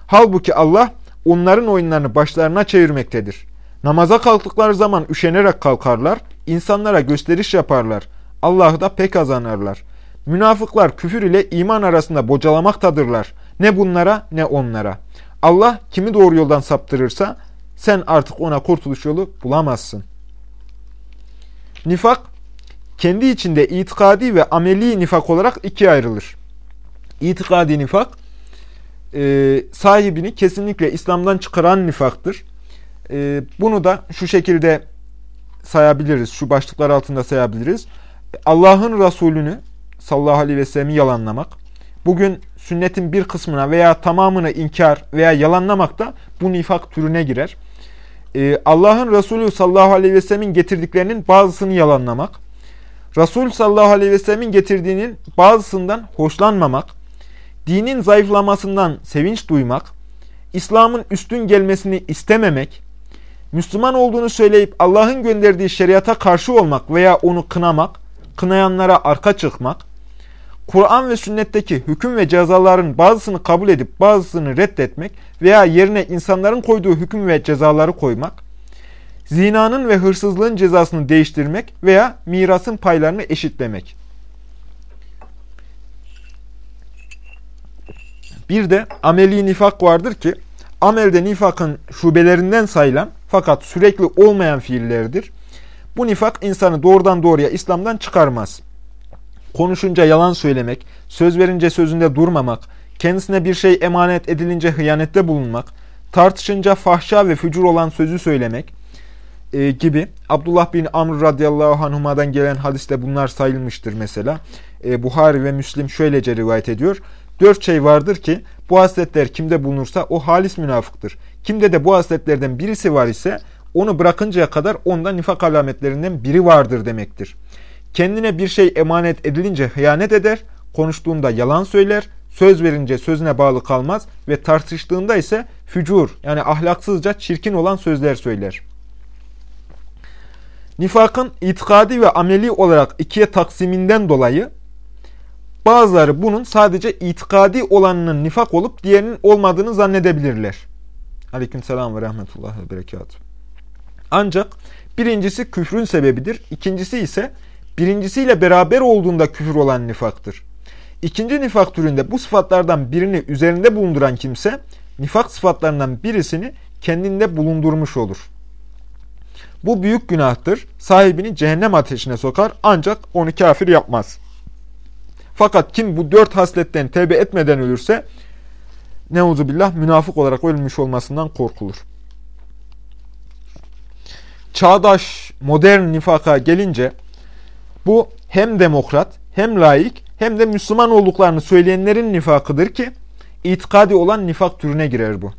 Speaker 1: Halbuki Allah onların oyunlarını başlarına çevirmektedir. Namaza kalktıkları zaman üşenerek kalkarlar, insanlara gösteriş yaparlar. Allah'ı da pek azanırlar. Münafıklar küfür ile iman arasında bocalamaktadırlar. Ne bunlara ne onlara. Allah kimi doğru yoldan saptırırsa sen artık ona kurtuluş yolu bulamazsın. Nifak, kendi içinde itikadi ve ameli nifak olarak ikiye ayrılır. İtikadi nifak, e, sahibini kesinlikle İslam'dan çıkaran nifaktır. E, bunu da şu şekilde sayabiliriz, şu başlıklar altında sayabiliriz. Allah'ın Resulünü sallallahu aleyhi ve sellem'i yalanlamak, bugün sünnetin bir kısmına veya tamamını inkar veya yalanlamak da bu nifak türüne girer. Ee, Allah'ın Resulü sallallahu aleyhi ve sellemin getirdiklerinin bazısını yalanlamak, Resul sallallahu aleyhi ve sellemin getirdiğinin bazısından hoşlanmamak, dinin zayıflamasından sevinç duymak, İslam'ın üstün gelmesini istememek, Müslüman olduğunu söyleyip Allah'ın gönderdiği şeriata karşı olmak veya onu kınamak, kınayanlara arka çıkmak, Kur'an ve sünnetteki hüküm ve cezaların bazısını kabul edip bazısını reddetmek veya yerine insanların koyduğu hüküm ve cezaları koymak, zinanın ve hırsızlığın cezasını değiştirmek veya mirasın paylarını eşitlemek. Bir de ameli nifak vardır ki, amelde nifakın şubelerinden sayılan fakat sürekli olmayan fiillerdir. Bu nifak insanı doğrudan doğruya İslam'dan çıkarmaz konuşunca yalan söylemek, söz verince sözünde durmamak, kendisine bir şey emanet edilince hıyanette bulunmak, tartışınca fahşa ve fücur olan sözü söylemek e, gibi Abdullah bin Amr radıyallahu anhuma'dan gelen hadiste bunlar sayılmıştır mesela. E, Buhari ve Müslim şöylece rivayet ediyor. Dört şey vardır ki bu hasletler kimde bulunursa o halis münafıktır. Kimde de bu hasletlerden birisi var ise onu bırakıncaya kadar onda nifak alametlerinden biri vardır demektir. Kendine bir şey emanet edilince hıyanet eder, konuştuğunda yalan söyler, söz verince sözüne bağlı kalmaz ve tartıştığında ise fücur yani ahlaksızca çirkin olan sözler söyler. Nifakın itikadi ve ameli olarak ikiye taksiminden dolayı bazıları bunun sadece itikadi olanının nifak olup diğerinin olmadığını zannedebilirler. Aleykümselam ve rahmetullah ve berekatuhu. Ancak birincisi küfrün sebebidir. İkincisi ise Birincisiyle beraber olduğunda küfür olan nifaktır. İkinci nifak türünde bu sıfatlardan birini üzerinde bulunduran kimse nifak sıfatlarından birisini kendinde bulundurmuş olur. Bu büyük günahtır. Sahibini cehennem ateşine sokar ancak onu kafir yapmaz. Fakat kim bu dört hasletten tevbe etmeden ölürse neuzubillah münafık olarak ölmüş olmasından korkulur. Çağdaş, modern nifaka gelince bu hem demokrat, hem laik, hem de Müslüman olduklarını söyleyenlerin nifakıdır ki itikadi olan nifak türüne girer bu.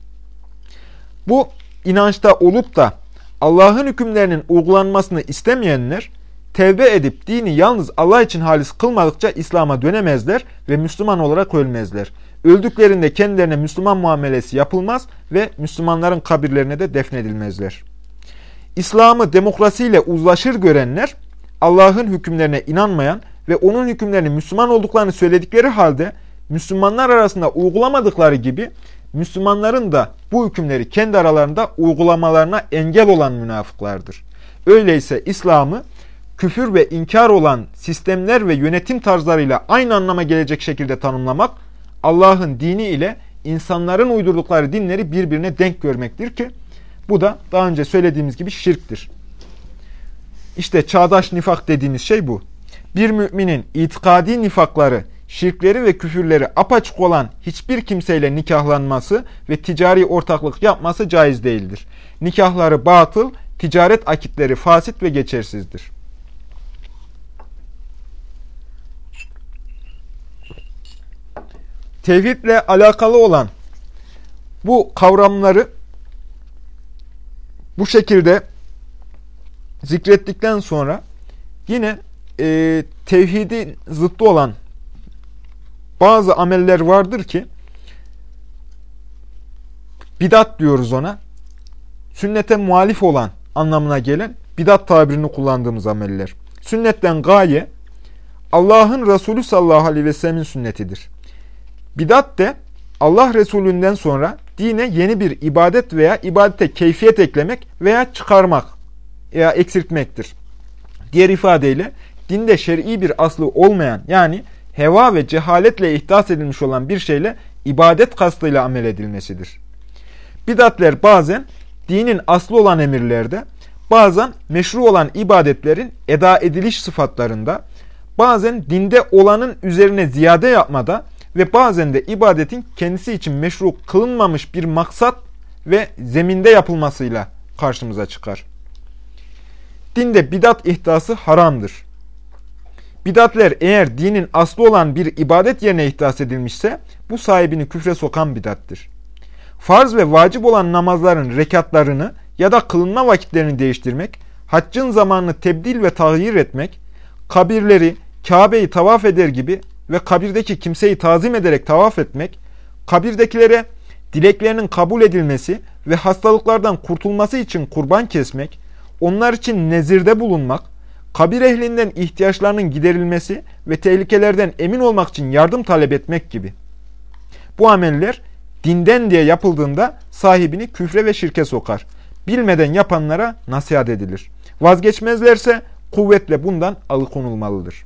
Speaker 1: Bu inançta olup da Allah'ın hükümlerinin uygulanmasını istemeyenler tevbe edip dini yalnız Allah için halis kılmadıkça İslam'a dönemezler ve Müslüman olarak ölmezler. Öldüklerinde kendilerine Müslüman muamelesi yapılmaz ve Müslümanların kabirlerine de defnedilmezler. İslam'ı demokrasiyle uzlaşır görenler Allah'ın hükümlerine inanmayan ve onun hükümlerini Müslüman olduklarını söyledikleri halde Müslümanlar arasında uygulamadıkları gibi Müslümanların da bu hükümleri kendi aralarında uygulamalarına engel olan münafıklardır. Öyleyse İslam'ı küfür ve inkar olan sistemler ve yönetim tarzlarıyla aynı anlama gelecek şekilde tanımlamak, Allah'ın dini ile insanların uydurdukları dinleri birbirine denk görmektir ki, bu da daha önce söylediğimiz gibi şirktir. İşte çağdaş nifak dediğimiz şey bu. Bir müminin itikadi nifakları, şirkleri ve küfürleri apaçık olan hiçbir kimseyle nikahlanması ve ticari ortaklık yapması caiz değildir. Nikahları batıl, ticaret akitleri fasit ve geçersizdir. Tevhidle alakalı olan bu kavramları bu şekilde zikrettikten sonra yine e, tevhidin zıttı olan bazı ameller vardır ki bidat diyoruz ona. Sünnete muhalif olan anlamına gelen bidat tabirini kullandığımız ameller. Sünnetten gaye Allah'ın Resulü sallallahu aleyhi ve sellemin sünnetidir. Bidat de Allah Resulünden sonra dine yeni bir ibadet veya ibadete keyfiyet eklemek veya çıkarmak veya eksiltmektir. Diğer ifadeyle dinde şer'i bir aslı olmayan yani heva ve cehaletle ihdas edilmiş olan bir şeyle ibadet kastıyla amel edilmesidir. Bidatler bazen dinin aslı olan emirlerde, bazen meşru olan ibadetlerin eda ediliş sıfatlarında, bazen dinde olanın üzerine ziyade yapmada ve bazen de ibadetin kendisi için meşru kılınmamış bir maksat ve zeminde yapılmasıyla karşımıza çıkar. Dinde bidat ihdası haramdır. Bidatler eğer dinin aslı olan bir ibadet yerine ihdas edilmişse bu sahibini küfre sokan bidattir. Farz ve vacip olan namazların rekatlarını ya da kılınma vakitlerini değiştirmek, haccın zamanını tebdil ve tahyir etmek, kabirleri, Kabe'yi tavaf eder gibi ve kabirdeki kimseyi tazim ederek tavaf etmek, kabirdekilere dileklerinin kabul edilmesi ve hastalıklardan kurtulması için kurban kesmek, onlar için nezirde bulunmak, kabir ehlinden ihtiyaçlarının giderilmesi ve tehlikelerden emin olmak için yardım talep etmek gibi. Bu ameller dinden diye yapıldığında sahibini küfre ve şirke sokar. Bilmeden yapanlara nasihat edilir. Vazgeçmezlerse kuvvetle bundan alıkonulmalıdır.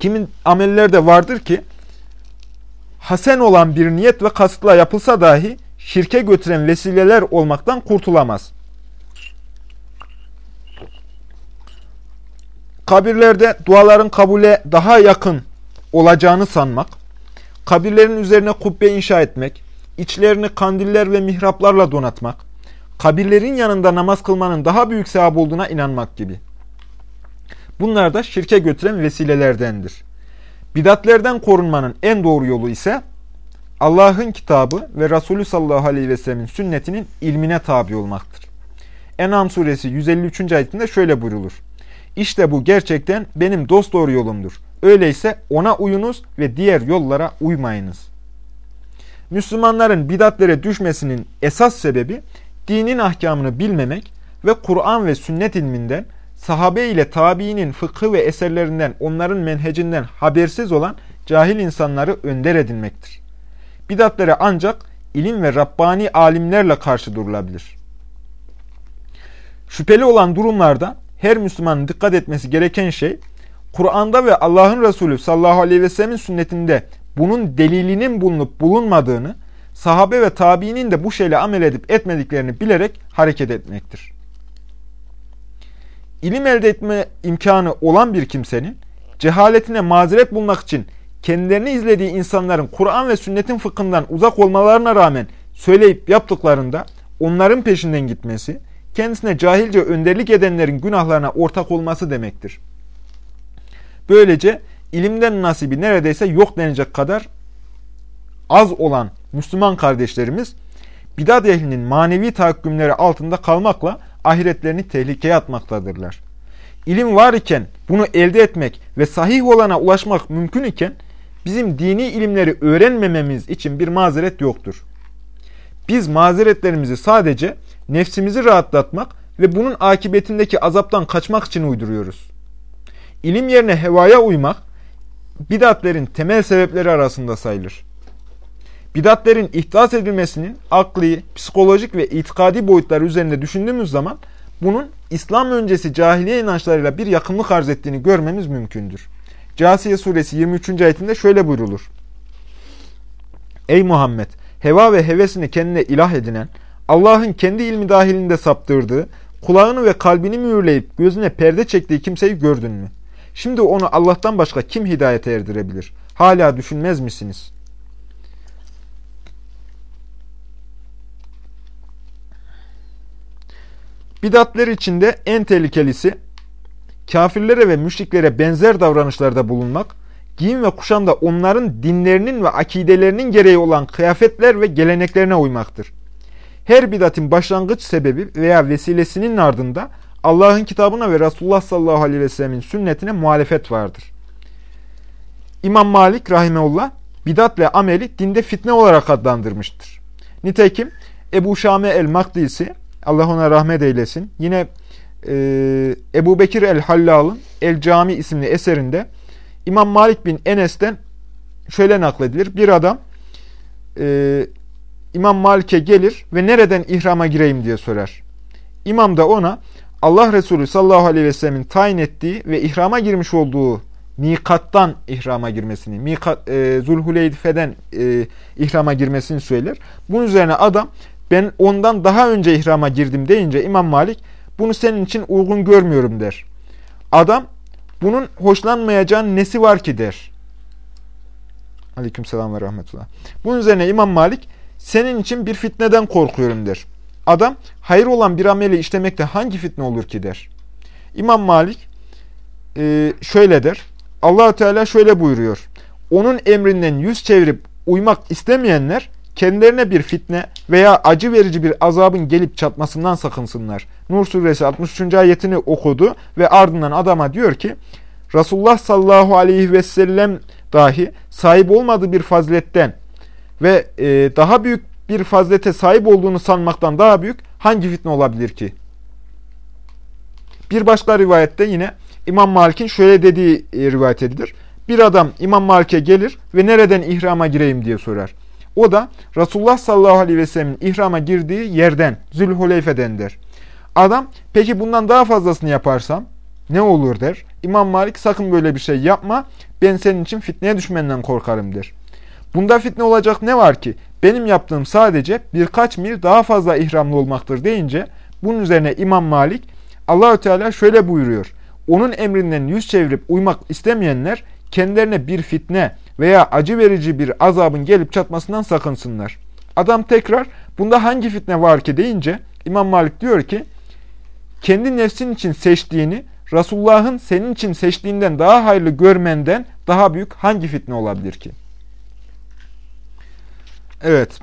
Speaker 1: Kimin amellerde vardır ki hasen olan bir niyet ve kasıtla yapılsa dahi şirke götüren vesileler olmaktan kurtulamaz. Kabirlerde duaların kabule daha yakın olacağını sanmak, kabirlerin üzerine kubbe inşa etmek, içlerini kandiller ve mihraplarla donatmak, kabirlerin yanında namaz kılmanın daha büyük sevap olduğuna inanmak gibi. Bunlar da şirke götüren vesilelerdendir. Bidatlerden korunmanın en doğru yolu ise Allah'ın kitabı ve Resulü sallallahu aleyhi ve sellemin sünnetinin ilmine tabi olmaktır. En'am suresi 153. ayetinde şöyle buyrulur. İşte bu gerçekten benim dosdoğru yolumdur. Öyleyse ona uyunuz ve diğer yollara uymayınız. Müslümanların bidatlere düşmesinin esas sebebi dinin ahkamını bilmemek ve Kur'an ve sünnet ilminden, sahabe ile tabiinin fıkhı ve eserlerinden onların menhecinden habersiz olan cahil insanları önder edinmektir. Bidatlere ancak ilim ve Rabbani alimlerle karşı durulabilir. Şüpheli olan durumlarda her Müslümanın dikkat etmesi gereken şey, Kur'an'da ve Allah'ın Resulü sallallahu aleyhi ve sellemin sünnetinde bunun delilinin bulunup bulunmadığını, sahabe ve tabiinin de bu şeyle amel edip etmediklerini bilerek hareket etmektir. İlim elde etme imkanı olan bir kimsenin cehaletine mazeret bulmak için kendilerini izlediği insanların Kur'an ve sünnetin fıkhından uzak olmalarına rağmen söyleyip yaptıklarında onların peşinden gitmesi, kendisine cahilce önderlik edenlerin günahlarına ortak olması demektir. Böylece ilimden nasibi neredeyse yok denecek kadar az olan Müslüman kardeşlerimiz bidat ehlinin manevi tahakkümleri altında kalmakla ahiretlerini tehlikeye atmaktadırlar. İlim var iken bunu elde etmek ve sahih olana ulaşmak mümkün iken bizim dini ilimleri öğrenmememiz için bir mazeret yoktur. Biz mazeretlerimizi sadece nefsimizi rahatlatmak ve bunun akibetindeki azaptan kaçmak için uyduruyoruz. İlim yerine hevaya uymak, bidatlerin temel sebepleri arasında sayılır. Bidatlerin ihdas edilmesinin akli, psikolojik ve itikadi boyutları üzerinde düşündüğümüz zaman bunun İslam öncesi cahiliye inançlarıyla bir yakınlık arz ettiğini görmemiz mümkündür. Casiye suresi 23. ayetinde şöyle buyrulur. Ey Muhammed! Heva ve hevesini kendine ilah edinen, Allah'ın kendi ilmi dahilinde saptırdığı, kulağını ve kalbini mühürleyip gözüne perde çektiği kimseyi gördün mü? Şimdi onu Allah'tan başka kim hidayete erdirebilir? Hala düşünmez misiniz? Bidatler içinde en tehlikelisi kafirlere ve müşriklere benzer davranışlarda bulunmak, giyim ve kuşamda onların dinlerinin ve akidelerinin gereği olan kıyafetler ve geleneklerine uymaktır. Her bidatin başlangıç sebebi veya vesilesinin ardında Allah'ın kitabına ve Resulullah sallallahu aleyhi ve sellemin sünnetine muhalefet vardır. İmam Malik rahimeullah bidat ve ameli dinde fitne olarak adlandırmıştır. Nitekim Ebu Şame el-Makdisi Allah ona rahmet eylesin. Yine e, Ebu Bekir el-Hallal'ın El-Cami isimli eserinde İmam Malik bin Enes'ten şöyle nakledilir. Bir adam e, İmam Malik'e gelir ve nereden ihrama gireyim diye sorar. İmam da ona Allah Resulü sallallahu aleyhi ve sellemin tayin ettiği ve ihrama girmiş olduğu mikattan ihrama girmesini, mikat, e, Zulhuleyfe'den e, ihrama girmesini söyler. Bunun üzerine adam ben ondan daha önce ihrama girdim deyince İmam Malik bunu senin için uygun görmüyorum der. Adam bunun hoşlanmayacağın nesi var ki der. Aleyküm selam ve rahmetullah. Bunun üzerine İmam Malik senin için bir fitneden korkuyorum der. Adam hayır olan bir ameli işlemekte hangi fitne olur ki der. İmam Malik e, şöyle der. allah Teala şöyle buyuruyor. Onun emrinden yüz çevirip uymak istemeyenler kendilerine bir fitne veya acı verici bir azabın gelip çatmasından sakınsınlar. Nur suresi 63. ayetini okudu ve ardından adama diyor ki Resulullah sallallahu aleyhi ve sellem dahi sahip olmadığı bir faziletten ve e, daha büyük bir fazilete sahip olduğunu sanmaktan daha büyük hangi fitne olabilir ki? Bir başka rivayette yine İmam Malik'in şöyle dediği e, rivayet edilir. Bir adam İmam Malik'e gelir ve nereden ihrama gireyim diye sorar. O da Resulullah sallallahu aleyhi ve sellemin ihrama girdiği yerden, Zülhuleyfe'den der. Adam peki bundan daha fazlasını yaparsam ne olur der. İmam Malik sakın böyle bir şey yapma ben senin için fitneye düşmenden korkarım der. Bunda fitne olacak ne var ki? Benim yaptığım sadece birkaç mil daha fazla ihramlı olmaktır deyince bunun üzerine İmam Malik Allahü Teala şöyle buyuruyor. Onun emrinden yüz çevirip uymak istemeyenler kendilerine bir fitne veya acı verici bir azabın gelip çatmasından sakınsınlar. Adam tekrar bunda hangi fitne var ki deyince İmam Malik diyor ki kendi nefsin için seçtiğini Resulullah'ın senin için seçtiğinden daha hayırlı görmenden daha büyük hangi fitne olabilir ki? Evet.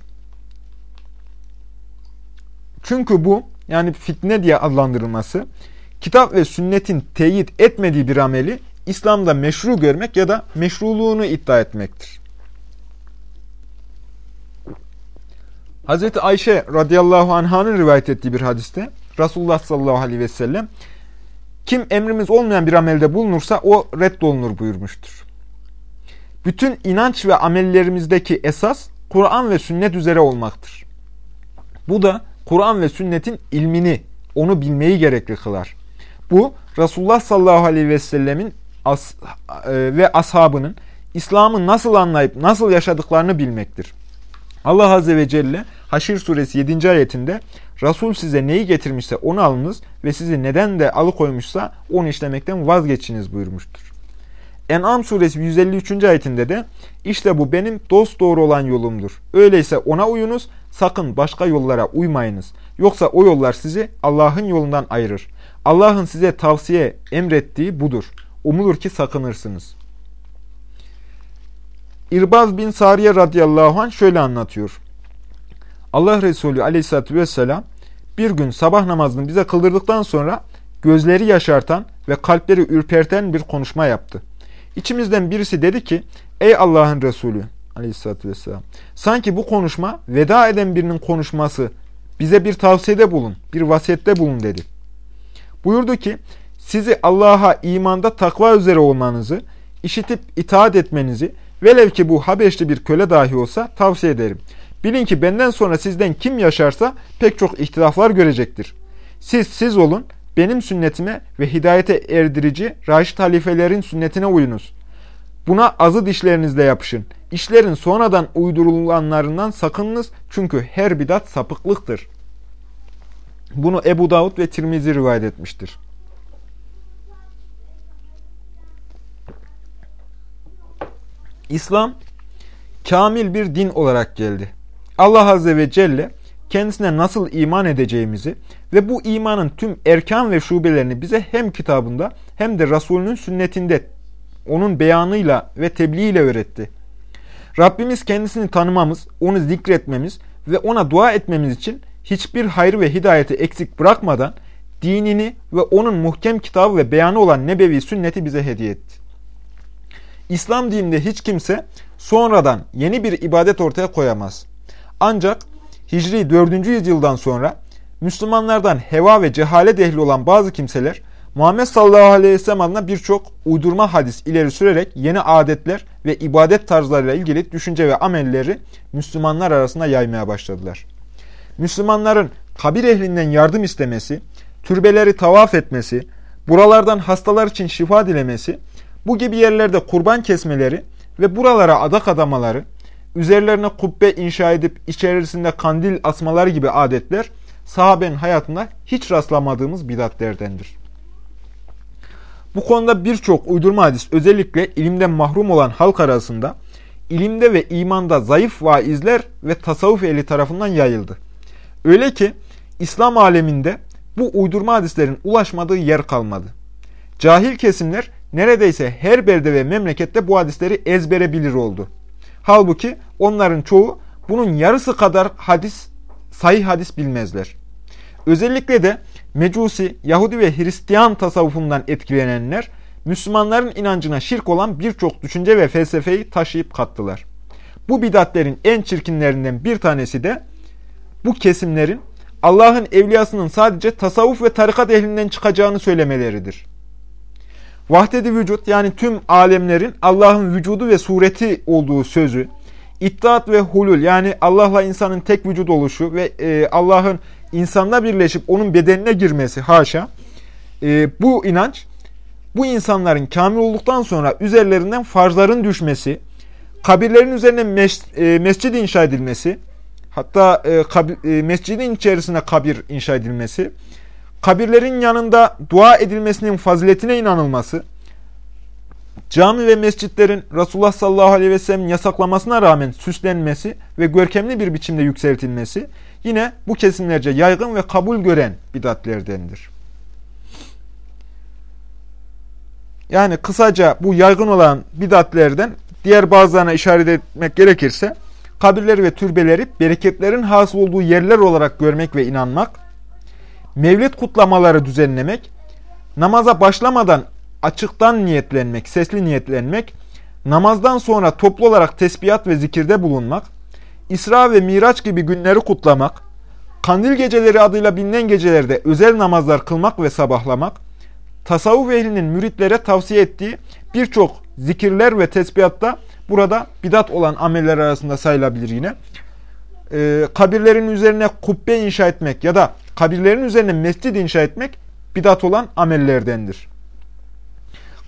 Speaker 1: Çünkü bu yani fitne diye adlandırılması kitap ve sünnetin teyit etmediği bir ameli İslam'da meşru görmek ya da meşruluğunu iddia etmektir. Hazreti Ayşe radıyallahu anh'ın rivayet ettiği bir hadiste Resulullah sallallahu aleyhi ve sellem kim emrimiz olmayan bir amelde bulunursa o reddolunur buyurmuştur. Bütün inanç ve amellerimizdeki esas Kur'an ve sünnet üzere olmaktır. Bu da Kur'an ve sünnetin ilmini, onu bilmeyi gerekli kılar. Bu Resulullah sallallahu aleyhi ve sellemin as e, ve ashabının İslam'ı nasıl anlayıp nasıl yaşadıklarını bilmektir. Allah Azze ve Celle Haşir suresi 7. ayetinde Resul size neyi getirmişse onu alınız ve sizi neden de alıkoymuşsa onu işlemekten vazgeçiniz buyurmuştur. En'am suresi 153. ayetinde de işte bu benim dost doğru olan yolumdur. Öyleyse ona uyunuz, sakın başka yollara uymayınız. Yoksa o yollar sizi Allah'ın yolundan ayırır. Allah'ın size tavsiye emrettiği budur. Umulur ki sakınırsınız. İrbaz bin Sariye radıyallahu anh şöyle anlatıyor. Allah Resulü aleyhissalatü vesselam bir gün sabah namazını bize kıldırdıktan sonra gözleri yaşartan ve kalpleri ürperten bir konuşma yaptı. İçimizden birisi dedi ki, ey Allah'ın Resulü aleyhissalatü vesselam, sanki bu konuşma veda eden birinin konuşması, bize bir tavsiyede bulun, bir vasiyette bulun dedi. Buyurdu ki, sizi Allah'a imanda takva üzere olmanızı, işitip itaat etmenizi, velev ki bu Habeşli bir köle dahi olsa tavsiye ederim. Bilin ki benden sonra sizden kim yaşarsa pek çok ihtilaflar görecektir. Siz siz olun, benim sünnetime ve hidayete erdirici Raşid halifelerin sünnetine uyunuz. Buna azı dişlerinizle yapışın. İşlerin sonradan uydurulanlarından sakınınız çünkü her bidat sapıklıktır. Bunu Ebu Davud ve Tirmizi rivayet etmiştir. İslam kamil bir din olarak geldi. Allah Azze ve Celle kendisine nasıl iman edeceğimizi ve bu imanın tüm erkan ve şubelerini bize hem kitabında hem de Resulünün sünnetinde onun beyanıyla ve tebliğiyle öğretti. Rabbimiz kendisini tanımamız, onu zikretmemiz ve ona dua etmemiz için hiçbir hayır ve hidayeti eksik bırakmadan dinini ve onun muhkem kitabı ve beyanı olan nebevi sünneti bize hediye etti. İslam dininde hiç kimse sonradan yeni bir ibadet ortaya koyamaz. Ancak Hicri 4. yüzyıldan sonra Müslümanlardan heva ve cehalet ehli olan bazı kimseler Muhammed sallallahu aleyhi ve sellem adına birçok uydurma hadis ileri sürerek yeni adetler ve ibadet tarzlarıyla ilgili düşünce ve amelleri Müslümanlar arasında yaymaya başladılar. Müslümanların kabir ehlinden yardım istemesi, türbeleri tavaf etmesi, buralardan hastalar için şifa dilemesi, bu gibi yerlerde kurban kesmeleri ve buralara adak adamaları, üzerlerine kubbe inşa edip içerisinde kandil asmaları gibi adetler sahabenin hayatında hiç rastlamadığımız bidatlerdendir. Bu konuda birçok uydurma hadis özellikle ilimden mahrum olan halk arasında ilimde ve imanda zayıf vaizler ve tasavvuf ehli tarafından yayıldı. Öyle ki İslam aleminde bu uydurma hadislerin ulaşmadığı yer kalmadı. Cahil kesimler neredeyse her belde ve memlekette bu hadisleri ezbere bilir oldu. Halbuki onların çoğu bunun yarısı kadar hadis, sahih hadis bilmezler. Özellikle de Mecusi, Yahudi ve Hristiyan tasavvufundan etkilenenler, Müslümanların inancına şirk olan birçok düşünce ve felsefeyi taşıyıp kattılar. Bu bidatlerin en çirkinlerinden bir tanesi de bu kesimlerin Allah'ın evliyasının sadece tasavvuf ve tarikat ehlinden çıkacağını söylemeleridir. Vahdedi vücut yani tüm alemlerin Allah'ın vücudu ve sureti olduğu sözü, İttihat ve hulul yani Allah'la insanın tek vücut oluşu ve e, Allah'ın insanla birleşip onun bedenine girmesi haşa. E, bu inanç bu insanların kamil olduktan sonra üzerlerinden farzların düşmesi, kabirlerin üzerine mes e, mescid inşa edilmesi, hatta e, e, mescidin içerisine kabir inşa edilmesi, kabirlerin yanında dua edilmesinin faziletine inanılması, cami ve mescitlerin Resulullah sallallahu aleyhi ve sellem yasaklamasına rağmen süslenmesi ve görkemli bir biçimde yükseltilmesi yine bu kesimlerce yaygın ve kabul gören bidatlerdendir. Yani kısaca bu yaygın olan bidatlerden diğer bazılarına işaret etmek gerekirse kabirleri ve türbeleri bereketlerin hasıl olduğu yerler olarak görmek ve inanmak, mevlid kutlamaları düzenlemek, namaza başlamadan açıktan niyetlenmek, sesli niyetlenmek, namazdan sonra toplu olarak tesbihat ve zikirde bulunmak, İsra ve Miraç gibi günleri kutlamak, kandil geceleri adıyla bilinen gecelerde özel namazlar kılmak ve sabahlamak, tasavvuf ehlinin müritlere tavsiye ettiği birçok zikirler ve tesbihatta burada bidat olan ameller arasında sayılabilir yine. Ee, kabirlerin üzerine kubbe inşa etmek ya da kabirlerin üzerine mescid inşa etmek bidat olan amellerdendir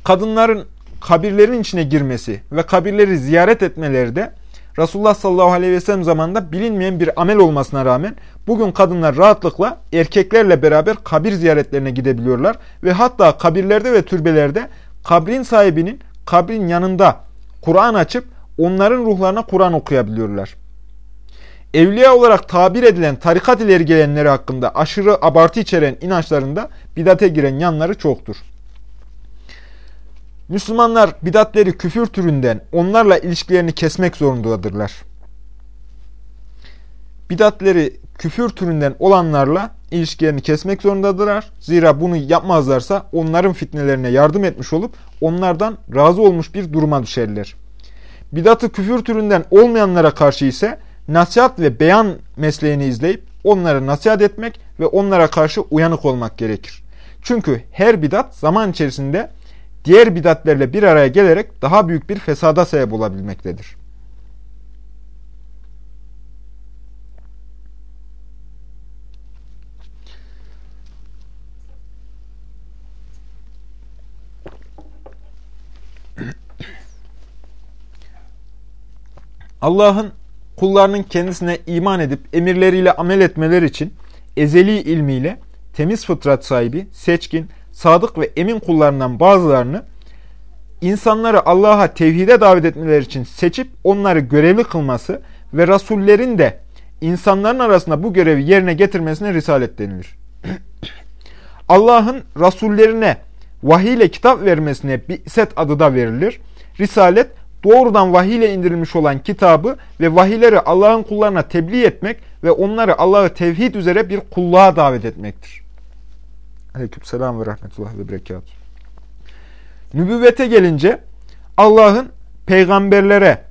Speaker 1: kadınların kabirlerin içine girmesi ve kabirleri ziyaret etmeleri de Resulullah sallallahu aleyhi ve sellem zamanında bilinmeyen bir amel olmasına rağmen bugün kadınlar rahatlıkla erkeklerle beraber kabir ziyaretlerine gidebiliyorlar ve hatta kabirlerde ve türbelerde kabrin sahibinin kabrin yanında Kur'an açıp onların ruhlarına Kur'an okuyabiliyorlar. Evliya olarak tabir edilen tarikat ileri gelenleri hakkında aşırı abartı içeren inançlarında bidate giren yanları çoktur. Müslümanlar bidatleri küfür türünden onlarla ilişkilerini kesmek zorundadırlar. Bidatleri küfür türünden olanlarla ilişkilerini kesmek zorundadırlar. Zira bunu yapmazlarsa onların fitnelerine yardım etmiş olup onlardan razı olmuş bir duruma düşerler. Bidatı küfür türünden olmayanlara karşı ise nasihat ve beyan mesleğini izleyip onlara nasihat etmek ve onlara karşı uyanık olmak gerekir. Çünkü her bidat zaman içerisinde diğer bidatlerle bir araya gelerek daha büyük bir fesada sebep olabilmektedir. Allah'ın kullarının kendisine iman edip emirleriyle amel etmeleri için ezeli ilmiyle temiz fıtrat sahibi, seçkin, sadık ve emin kullarından bazılarını insanları Allah'a tevhide davet etmeleri için seçip onları görevli kılması ve rasullerin de insanların arasında bu görevi yerine getirmesine risalet denilir. Allah'ın rasullerine vahiy ile kitap vermesine bir set adı da verilir. Risalet doğrudan vahiy ile indirilmiş olan kitabı ve vahiyleri Allah'ın kullarına tebliğ etmek ve onları Allah'ı tevhid üzere bir kulluğa davet etmektir. Aleykümselam ve rahmetullah ve berekat. Nübüvvete gelince Allah'ın peygamberlere,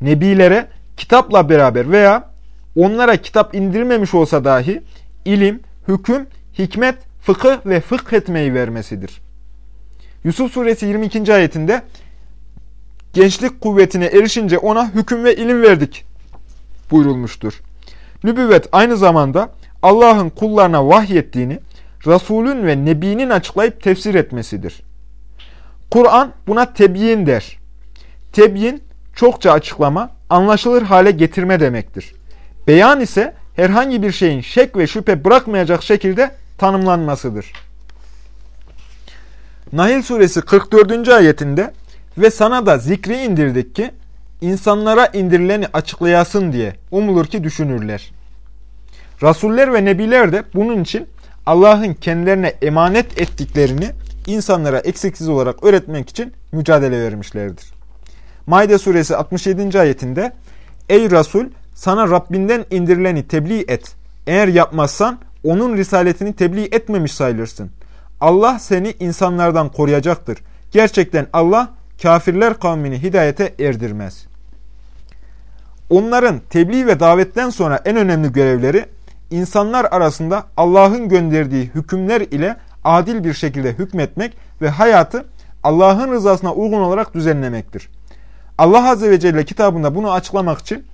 Speaker 1: nebilere kitapla beraber veya onlara kitap indirmemiş olsa dahi ilim, hüküm, hikmet, fıkıh ve fıkh etmeyi vermesidir. Yusuf suresi 22. ayetinde gençlik kuvvetine erişince ona hüküm ve ilim verdik buyurulmuştur. Nübüvvet aynı zamanda Allah'ın kullarına vahyettiğini Resulün ve Nebi'nin açıklayıp tefsir etmesidir. Kur'an buna tebyin der. Tebyin çokça açıklama, anlaşılır hale getirme demektir. Beyan ise herhangi bir şeyin şek ve şüphe bırakmayacak şekilde tanımlanmasıdır. Nahil suresi 44. ayetinde ve sana da zikri indirdik ki insanlara indirileni açıklayasın diye umulur ki düşünürler. Rasuller ve nebiler de bunun için Allah'ın kendilerine emanet ettiklerini insanlara eksiksiz olarak öğretmek için mücadele vermişlerdir. Maide suresi 67. ayetinde Ey Resul sana Rabbinden indirileni tebliğ et. Eğer yapmazsan onun risaletini tebliğ etmemiş sayılırsın. Allah seni insanlardan koruyacaktır. Gerçekten Allah kafirler kavmini hidayete erdirmez. Onların tebliğ ve davetten sonra en önemli görevleri insanlar arasında Allah'ın gönderdiği hükümler ile adil bir şekilde hükmetmek ve hayatı Allah'ın rızasına uygun olarak düzenlemektir. Allah Azze ve Celle kitabında bunu açıklamak için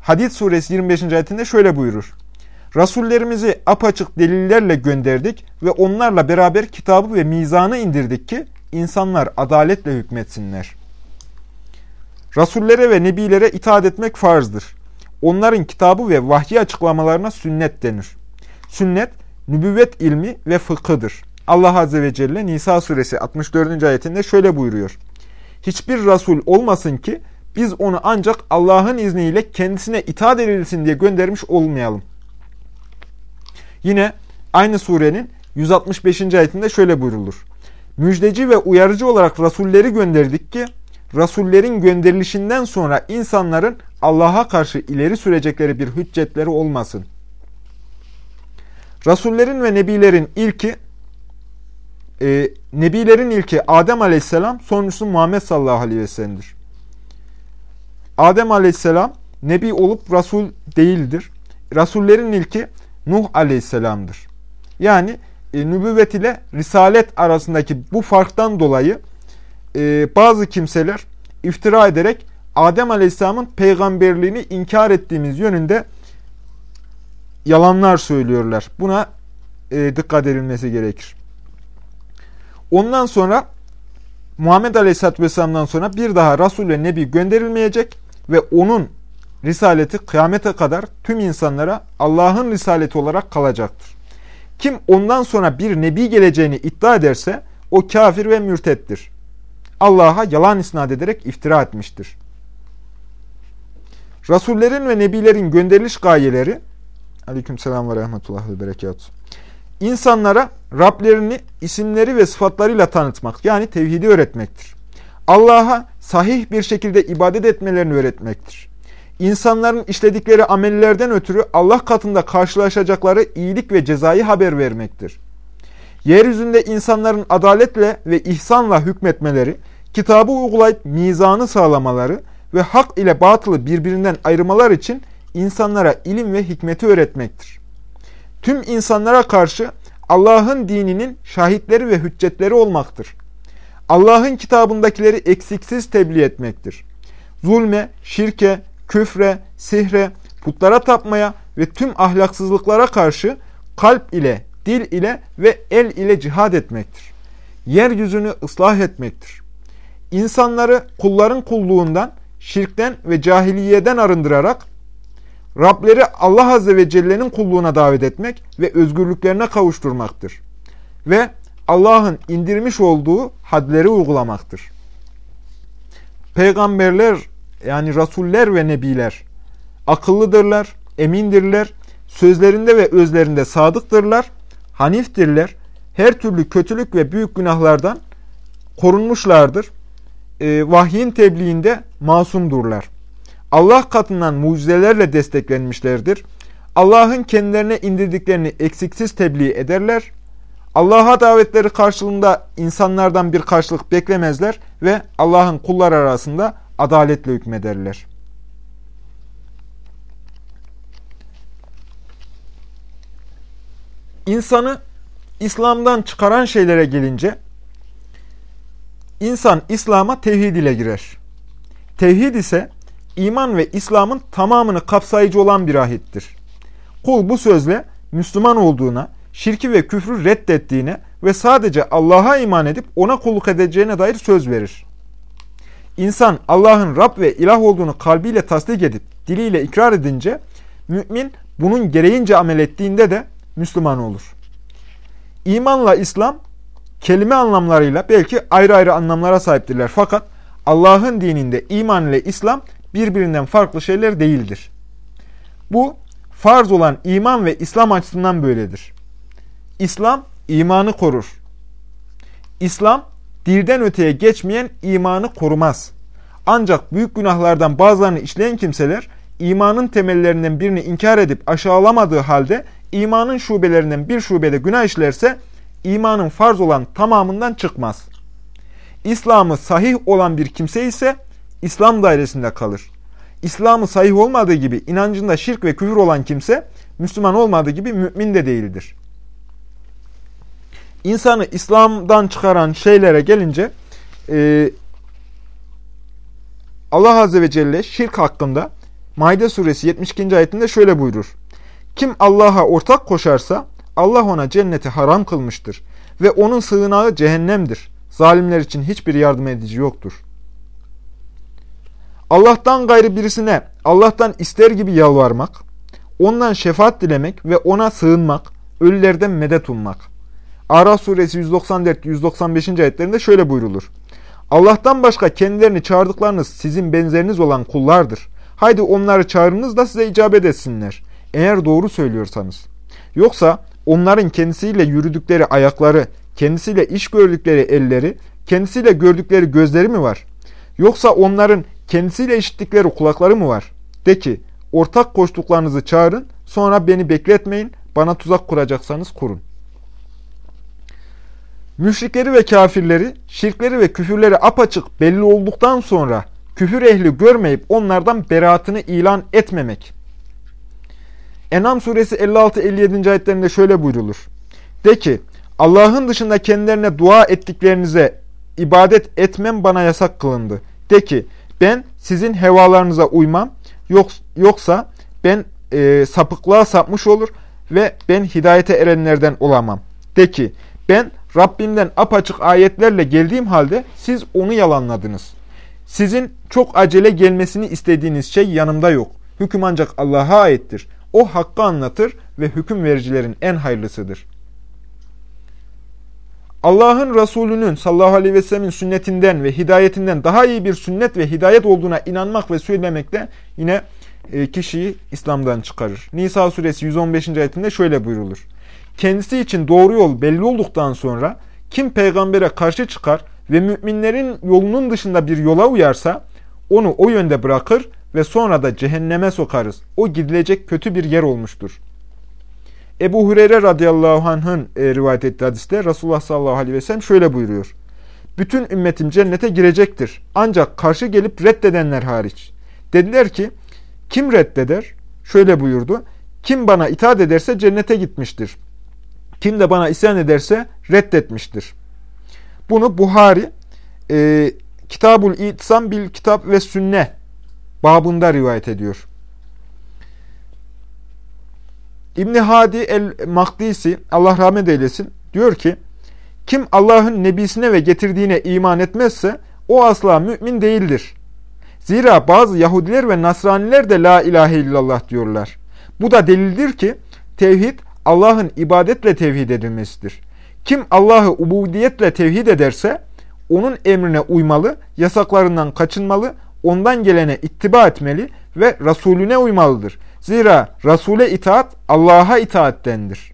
Speaker 1: Hadid suresi 25. ayetinde şöyle buyurur. Rasullerimizi apaçık delillerle gönderdik ve onlarla beraber kitabı ve mizanı indirdik ki insanlar adaletle hükmetsinler. Rasullere ve nebilere itaat etmek farzdır. Onların kitabı ve vahyi açıklamalarına sünnet denir. Sünnet, nübüvvet ilmi ve fıkhıdır. Allah Azze ve Celle Nisa suresi 64. ayetinde şöyle buyuruyor. Hiçbir Rasul olmasın ki biz onu ancak Allah'ın izniyle kendisine itaat edilsin diye göndermiş olmayalım. Yine aynı surenin 165. ayetinde şöyle buyrulur. Müjdeci ve uyarıcı olarak rasulleri gönderdik ki rasullerin gönderilişinden sonra insanların Allah'a karşı ileri sürecekleri bir hüccetleri olmasın. Rasullerin ve nebilerin ilki e, nebilerin ilki Adem aleyhisselam sonuncusu Muhammed sallallahu aleyhi ve sellem'dir. Adem aleyhisselam nebi olup rasul değildir. Rasullerin ilki Nuh aleyhisselamdır. Yani nübüvvet ile risalet arasındaki bu farktan dolayı e, bazı kimseler iftira ederek Adem Aleyhisselam'ın peygamberliğini inkar ettiğimiz yönünde yalanlar söylüyorlar. Buna e, dikkat edilmesi gerekir. Ondan sonra Muhammed Aleyhisselatü Vesselam'dan sonra bir daha Resul ve Nebi gönderilmeyecek ve onun risaleti kıyamete kadar tüm insanlara Allah'ın risaleti olarak kalacaktır. Kim ondan sonra bir nebi geleceğini iddia ederse o kafir ve mürtettir. Allah'a yalan isnat ederek iftira etmiştir. Rasullerin ve nebilerin gönderiliş gayeleri Aleykümselam ve rahmetullah ve berekat. İnsanlara Rablerini isimleri ve sıfatlarıyla tanıtmak yani tevhidi öğretmektir. Allah'a sahih bir şekilde ibadet etmelerini öğretmektir. İnsanların işledikleri amellerden ötürü Allah katında karşılaşacakları iyilik ve cezayı haber vermektir. Yeryüzünde insanların adaletle ve ihsanla hükmetmeleri, kitabı uygulayıp mizanı sağlamaları ve hak ile batılı birbirinden ayırmalar için insanlara ilim ve hikmeti öğretmektir. Tüm insanlara karşı Allah'ın dininin şahitleri ve hüccetleri olmaktır. Allah'ın kitabındakileri eksiksiz tebliğ etmektir. Zulme, şirke, küfre, sihre, putlara tapmaya ve tüm ahlaksızlıklara karşı kalp ile, dil ile ve el ile cihad etmektir. Yeryüzünü ıslah etmektir. İnsanları kulların kulluğundan, şirkten ve cahiliyeden arındırarak Rableri Allah Azze ve Celle'nin kulluğuna davet etmek ve özgürlüklerine kavuşturmaktır. Ve Allah'ın indirmiş olduğu hadleri uygulamaktır. Peygamberler yani rasuller ve nebiler akıllıdırlar, emindirler, sözlerinde ve özlerinde sadıktırlar, haniftirler, her türlü kötülük ve büyük günahlardan korunmuşlardır. E, vahyin tebliğinde masumdurlar. Allah katından mucizelerle desteklenmişlerdir. Allah'ın kendilerine indirdiklerini eksiksiz tebliğ ederler. Allah'a davetleri karşılığında insanlardan bir karşılık beklemezler ve Allah'ın kullar arasında adaletle hükmederler. İnsanı İslam'dan çıkaran şeylere gelince, insan İslam'a tevhid ile girer. Tevhid ise iman ve İslam'ın tamamını kapsayıcı olan bir ahittir. Kul bu sözle Müslüman olduğuna, şirki ve küfrü reddettiğine ve sadece Allah'a iman edip ona kulluk edeceğine dair söz verir. İnsan Allah'ın Rab ve ilah olduğunu kalbiyle tasdik edip diliyle ikrar edince, mümin bunun gereğince amel ettiğinde de Müslüman olur. İmanla İslam kelime anlamlarıyla belki ayrı ayrı anlamlara sahiptirler. Fakat Allah'ın dininde iman ile İslam birbirinden farklı şeyler değildir. Bu farz olan iman ve İslam açısından böyledir. İslam imanı korur. İslam dilden öteye geçmeyen imanı korumaz. Ancak büyük günahlardan bazılarını işleyen kimseler imanın temellerinden birini inkar edip aşağılamadığı halde imanın şubelerinden bir şubede günah işlerse imanın farz olan tamamından çıkmaz. İslam'ı sahih olan bir kimse ise İslam dairesinde kalır. İslam'ı sahih olmadığı gibi inancında şirk ve küfür olan kimse Müslüman olmadığı gibi mümin de değildir. İnsanı İslam'dan çıkaran şeylere gelince e, Allah Azze ve Celle şirk hakkında Maide suresi 72. ayetinde şöyle buyurur. Kim Allah'a ortak koşarsa Allah ona cenneti haram kılmıştır ve onun sığınağı cehennemdir. Zalimler için hiçbir yardım edici yoktur. Allah'tan gayrı birisine Allah'tan ister gibi yalvarmak, ondan şefaat dilemek ve ona sığınmak, ölülerden medet ummak. Araf suresi 194-195. ayetlerinde şöyle buyrulur. Allah'tan başka kendilerini çağırdıklarınız sizin benzeriniz olan kullardır. Haydi onları çağırınız da size icabet etsinler. Eğer doğru söylüyorsanız. Yoksa onların kendisiyle yürüdükleri ayakları, kendisiyle iş gördükleri elleri, kendisiyle gördükleri gözleri mi var? Yoksa onların kendisiyle işittikleri kulakları mı var? De ki, ortak koştuklarınızı çağırın, sonra beni bekletmeyin, bana tuzak kuracaksanız kurun. Müşrikleri ve kafirleri, şirkleri ve küfürleri apaçık belli olduktan sonra küfür ehli görmeyip onlardan beraatını ilan etmemek. Enam suresi 56-57. ayetlerinde şöyle buyrulur. De ki, Allah'ın dışında kendilerine dua ettiklerinize ibadet etmem bana yasak kılındı. De ki, ben sizin hevalarınıza uymam, yok, yoksa ben e, sapıklığa sapmış olur ve ben hidayete erenlerden olamam. De ki, ben Rabbimden apaçık ayetlerle geldiğim halde siz onu yalanladınız. Sizin çok acele gelmesini istediğiniz şey yanımda yok. Hüküm ancak Allah'a aittir. O hakkı anlatır ve hüküm vericilerin en hayırlısıdır. Allah'ın Resulü'nün sallallahu aleyhi ve sellemin sünnetinden ve hidayetinden daha iyi bir sünnet ve hidayet olduğuna inanmak ve söylemek de yine e, kişiyi İslam'dan çıkarır. Nisa suresi 115. ayetinde şöyle buyrulur. Kendisi için doğru yol belli olduktan sonra kim peygambere karşı çıkar ve müminlerin yolunun dışında bir yola uyarsa onu o yönde bırakır ve sonra da cehenneme sokarız. O gidilecek kötü bir yer olmuştur. Ebu Hureyre radıyallahu anh'ın e, rivayet ettiği hadiste Resulullah sallallahu aleyhi ve sellem şöyle buyuruyor. Bütün ümmetim cennete girecektir. Ancak karşı gelip reddedenler hariç. Dediler ki kim reddeder? Şöyle buyurdu. Kim bana itaat ederse cennete gitmiştir. Kim de bana isyan ederse reddetmiştir. Bunu Buhari e, Kitabul İtsam bil Kitap ve Sünne babında rivayet ediyor. İbni Hadi el-Makdisi Allah rahmet eylesin diyor ki kim Allah'ın nebisine ve getirdiğine iman etmezse o asla mümin değildir. Zira bazı Yahudiler ve Nasraniler de la ilahe illallah diyorlar. Bu da delildir ki tevhid Allah'ın ibadetle tevhid edilmesidir. Kim Allah'ı ubudiyetle tevhid ederse onun emrine uymalı, yasaklarından kaçınmalı, ondan gelene ittiba etmeli ve Resulüne uymalıdır. Zira Resul'e itaat Allah'a itaattendir.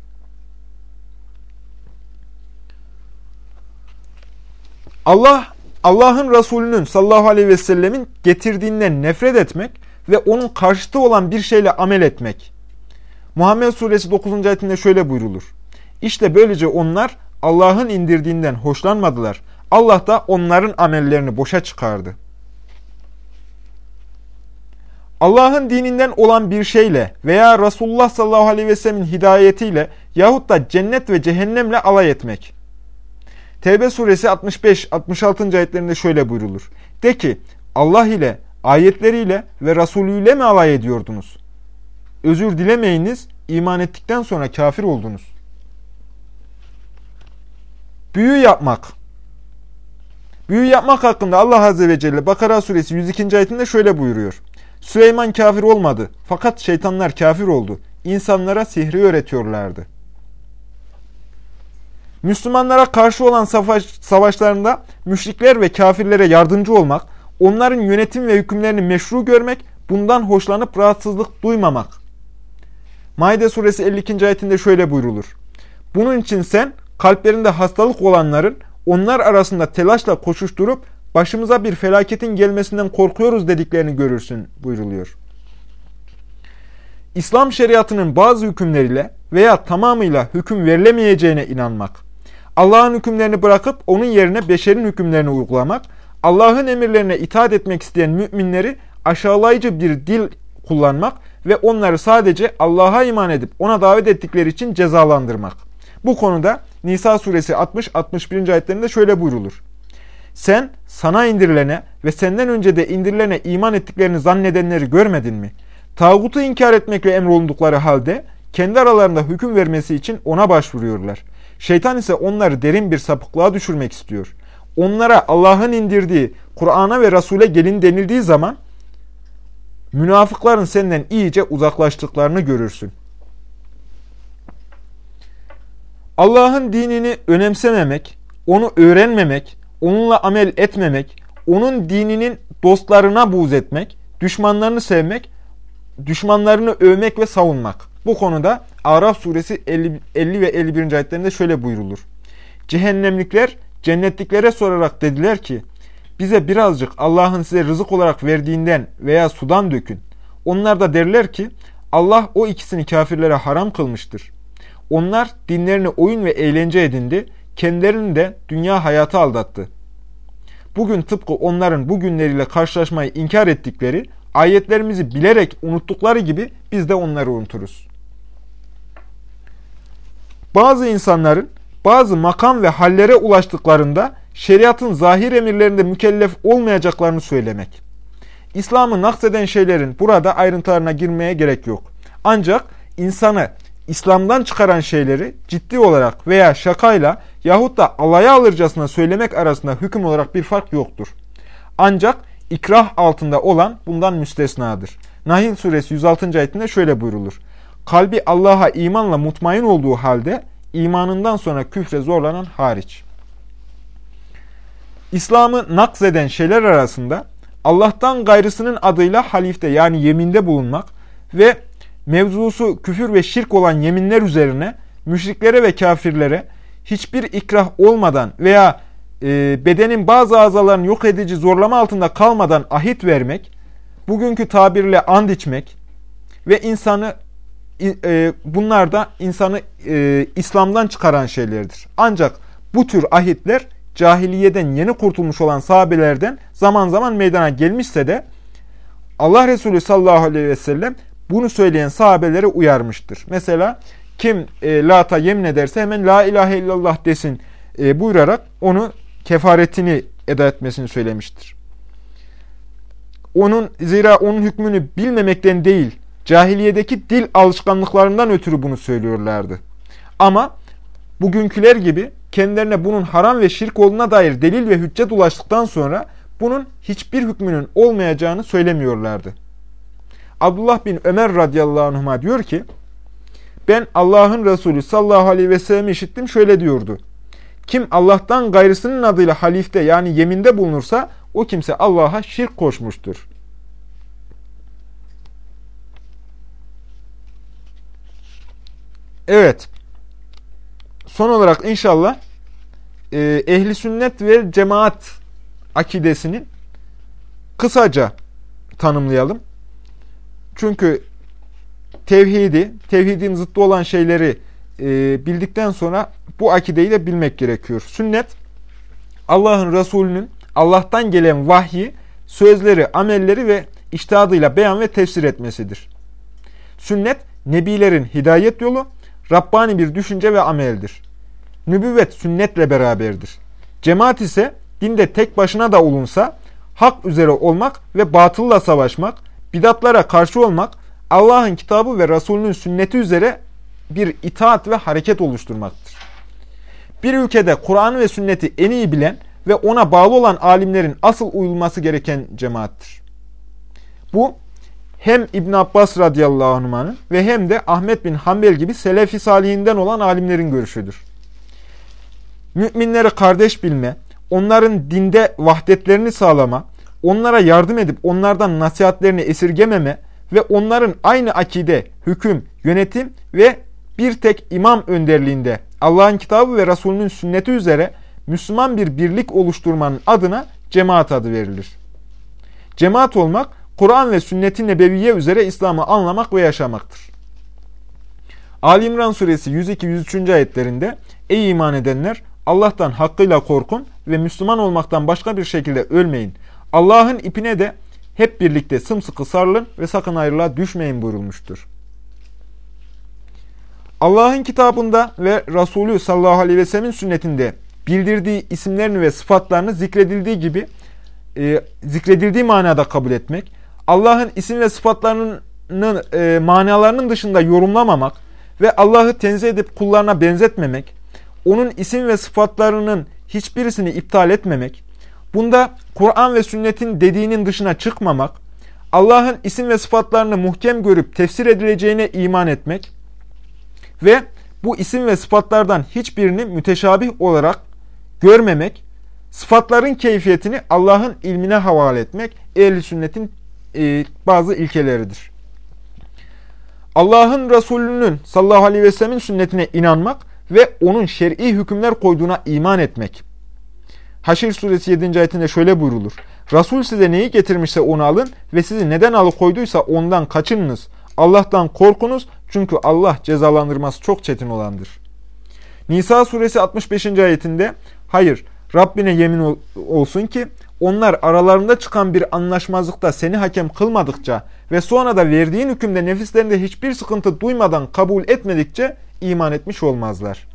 Speaker 1: Allah Allah'ın Resulü'nün sallallahu aleyhi ve sellemin getirdiğinden nefret etmek ve onun karşıtı olan bir şeyle amel etmek. Muhammed suresi 9. ayetinde şöyle buyrulur. İşte böylece onlar Allah'ın indirdiğinden hoşlanmadılar. Allah da onların amellerini boşa çıkardı. Allah'ın dininden olan bir şeyle veya Resulullah sallallahu aleyhi ve sellemin hidayetiyle yahut da cennet ve cehennemle alay etmek. Tevbe suresi 65-66. ayetlerinde şöyle buyrulur. De ki Allah ile, ayetleriyle ve Resulüyle mi alay ediyordunuz? Özür dilemeyiniz, iman ettikten sonra kafir oldunuz. Büyü yapmak. Büyü yapmak hakkında Allah Azze ve Celle Bakara suresi 102. ayetinde şöyle buyuruyor. Süleyman kafir olmadı fakat şeytanlar kafir oldu. İnsanlara sihri öğretiyorlardı. Müslümanlara karşı olan savaş, savaşlarında müşrikler ve kafirlere yardımcı olmak, onların yönetim ve hükümlerini meşru görmek, bundan hoşlanıp rahatsızlık duymamak. Maide suresi 52. ayetinde şöyle buyrulur. Bunun için sen kalplerinde hastalık olanların onlar arasında telaşla koşuşturup başımıza bir felaketin gelmesinden korkuyoruz dediklerini görürsün buyruluyor. İslam şeriatının bazı hükümleriyle veya tamamıyla hüküm verilemeyeceğine inanmak, Allah'ın hükümlerini bırakıp onun yerine beşerin hükümlerini uygulamak, Allah'ın emirlerine itaat etmek isteyen müminleri aşağılayıcı bir dil kullanmak ve onları sadece Allah'a iman edip ona davet ettikleri için cezalandırmak. Bu konuda Nisa suresi 60-61. ayetlerinde şöyle buyrulur. Sen sana indirilene ve senden önce de indirilene iman ettiklerini zannedenleri görmedin mi? Tağutu inkar etmekle emrolundukları halde kendi aralarında hüküm vermesi için ona başvuruyorlar. Şeytan ise onları derin bir sapıklığa düşürmek istiyor. Onlara Allah'ın indirdiği Kur'an'a ve Resul'e gelin denildiği zaman münafıkların senden iyice uzaklaştıklarını görürsün. Allah'ın dinini önemsememek, onu öğrenmemek, onunla amel etmemek, onun dininin dostlarına buğz etmek, düşmanlarını sevmek, düşmanlarını övmek ve savunmak. Bu konuda Araf suresi 50, 50 ve 51. ayetlerinde şöyle buyrulur. Cehennemlikler cennetliklere sorarak dediler ki, bize birazcık Allah'ın size rızık olarak verdiğinden veya sudan dökün. Onlar da derler ki, Allah o ikisini kafirlere haram kılmıştır. Onlar dinlerini oyun ve eğlence edindi, kendilerini de dünya hayatı aldattı. Bugün tıpkı onların bu günleriyle karşılaşmayı inkar ettikleri, ayetlerimizi bilerek unuttukları gibi biz de onları unuturuz. Bazı insanların bazı makam ve hallere ulaştıklarında şeriatın zahir emirlerinde mükellef olmayacaklarını söylemek. İslam'ı nakseden şeylerin burada ayrıntılarına girmeye gerek yok. Ancak insanı İslam'dan çıkaran şeyleri ciddi olarak veya şakayla yahut da alaya alırcasına söylemek arasında hüküm olarak bir fark yoktur. Ancak ikrah altında olan bundan müstesnadır. Nahil suresi 106. ayetinde şöyle buyrulur. Kalbi Allah'a imanla mutmain olduğu halde imanından sonra küfre zorlanan hariç. İslam'ı nakz eden şeyler arasında Allah'tan gayrısının adıyla halifte yani yeminde bulunmak ve mevzusu küfür ve şirk olan yeminler üzerine müşriklere ve kafirlere hiçbir ikrah olmadan veya e, bedenin bazı azalarını yok edici zorlama altında kalmadan ahit vermek, bugünkü tabirle and içmek ve insanı e, bunlar da insanı e, İslam'dan çıkaran şeylerdir. Ancak bu tür ahitler cahiliyeden yeni kurtulmuş olan sahabelerden zaman zaman meydana gelmişse de Allah Resulü sallallahu aleyhi ve sellem bunu söyleyen sahabelere uyarmıştır. Mesela kim e, lata yemin ederse hemen la ilahe illallah desin e, buyurarak onu kefaretini eda etmesini söylemiştir. Onun zira onun hükmünü bilmemekten değil, cahiliyedeki dil alışkanlıklarından ötürü bunu söylüyorlardı. Ama bugünküler gibi kendilerine bunun haram ve şirk olduğuna dair delil ve hüccet ulaştıktan sonra bunun hiçbir hükmünün olmayacağını söylemiyorlardı. Abdullah bin Ömer radıyallahu anhuma diyor ki, ben Allah'ın Resulü sallallahu aleyhi ve sellem işittim şöyle diyordu. Kim Allah'tan gayrısının adıyla halifte yani yeminde bulunursa o kimse Allah'a şirk koşmuştur. Evet. Son olarak inşallah e, ehli sünnet ve cemaat akidesini kısaca tanımlayalım. Çünkü tevhidi, tevhidin zıttı olan şeyleri e, bildikten sonra bu akideyi de bilmek gerekiyor. Sünnet, Allah'ın Resulü'nün Allah'tan gelen vahyi, sözleri, amelleri ve iştihadıyla beyan ve tefsir etmesidir. Sünnet, nebilerin hidayet yolu, Rabbani bir düşünce ve ameldir. Nübüvvet sünnetle beraberdir. Cemaat ise dinde tek başına da olunsa hak üzere olmak ve batılla savaşmak, bidatlara karşı olmak, Allah'ın kitabı ve Resulünün sünneti üzere bir itaat ve hareket oluşturmaktır. Bir ülkede Kur'an ve sünneti en iyi bilen ve ona bağlı olan alimlerin asıl uyulması gereken cemaattir. Bu hem İbn Abbas radıyallahu anh'ın ve hem de Ahmet bin Hanbel gibi Selefi salihinden olan alimlerin görüşüdür. Müminleri kardeş bilme, onların dinde vahdetlerini sağlama, onlara yardım edip onlardan nasihatlerini esirgememe ve onların aynı akide, hüküm, yönetim ve bir tek imam önderliğinde Allah'ın kitabı ve Resulünün sünneti üzere Müslüman bir birlik oluşturmanın adına cemaat adı verilir. Cemaat olmak, Kur'an ve sünnetin nebeviye üzere İslam'ı anlamak ve yaşamaktır. Ali İmran suresi 102-103. ayetlerinde Ey iman edenler! Allah'tan hakkıyla korkun ve Müslüman olmaktan başka bir şekilde ölmeyin. Allah'ın ipine de hep birlikte sımsıkı sarılın ve sakın ayrılığa düşmeyin buyurulmuştur. Allah'ın kitabında ve Resulü sallallahu aleyhi ve sellemin sünnetinde bildirdiği isimlerini ve sıfatlarını zikredildiği gibi e, zikredildiği manada kabul etmek, Allah'ın isim ve sıfatlarının e, manalarının dışında yorumlamamak ve Allah'ı tenzih edip kullarına benzetmemek, onun isim ve sıfatlarının hiçbirisini iptal etmemek, bunda Kur'an ve sünnetin dediğinin dışına çıkmamak, Allah'ın isim ve sıfatlarını muhkem görüp tefsir edileceğine iman etmek ve bu isim ve sıfatlardan hiçbirini müteşabih olarak görmemek, sıfatların keyfiyetini Allah'ın ilmine havale etmek, ehl sünnetin e, bazı ilkeleridir. Allah'ın Resulünün sallallahu aleyhi ve sellemin sünnetine inanmak ve onun şer'i hükümler koyduğuna iman etmek. Haşir suresi 7. ayetinde şöyle buyrulur. Resul size neyi getirmişse onu alın ve sizi neden alıkoyduysa ondan kaçınınız. Allah'tan korkunuz çünkü Allah cezalandırması çok çetin olandır. Nisa suresi 65. ayetinde hayır Rabbine yemin olsun ki onlar aralarında çıkan bir anlaşmazlıkta seni hakem kılmadıkça ve sonra da verdiğin hükümde nefislerinde hiçbir sıkıntı duymadan kabul etmedikçe iman etmiş olmazlar.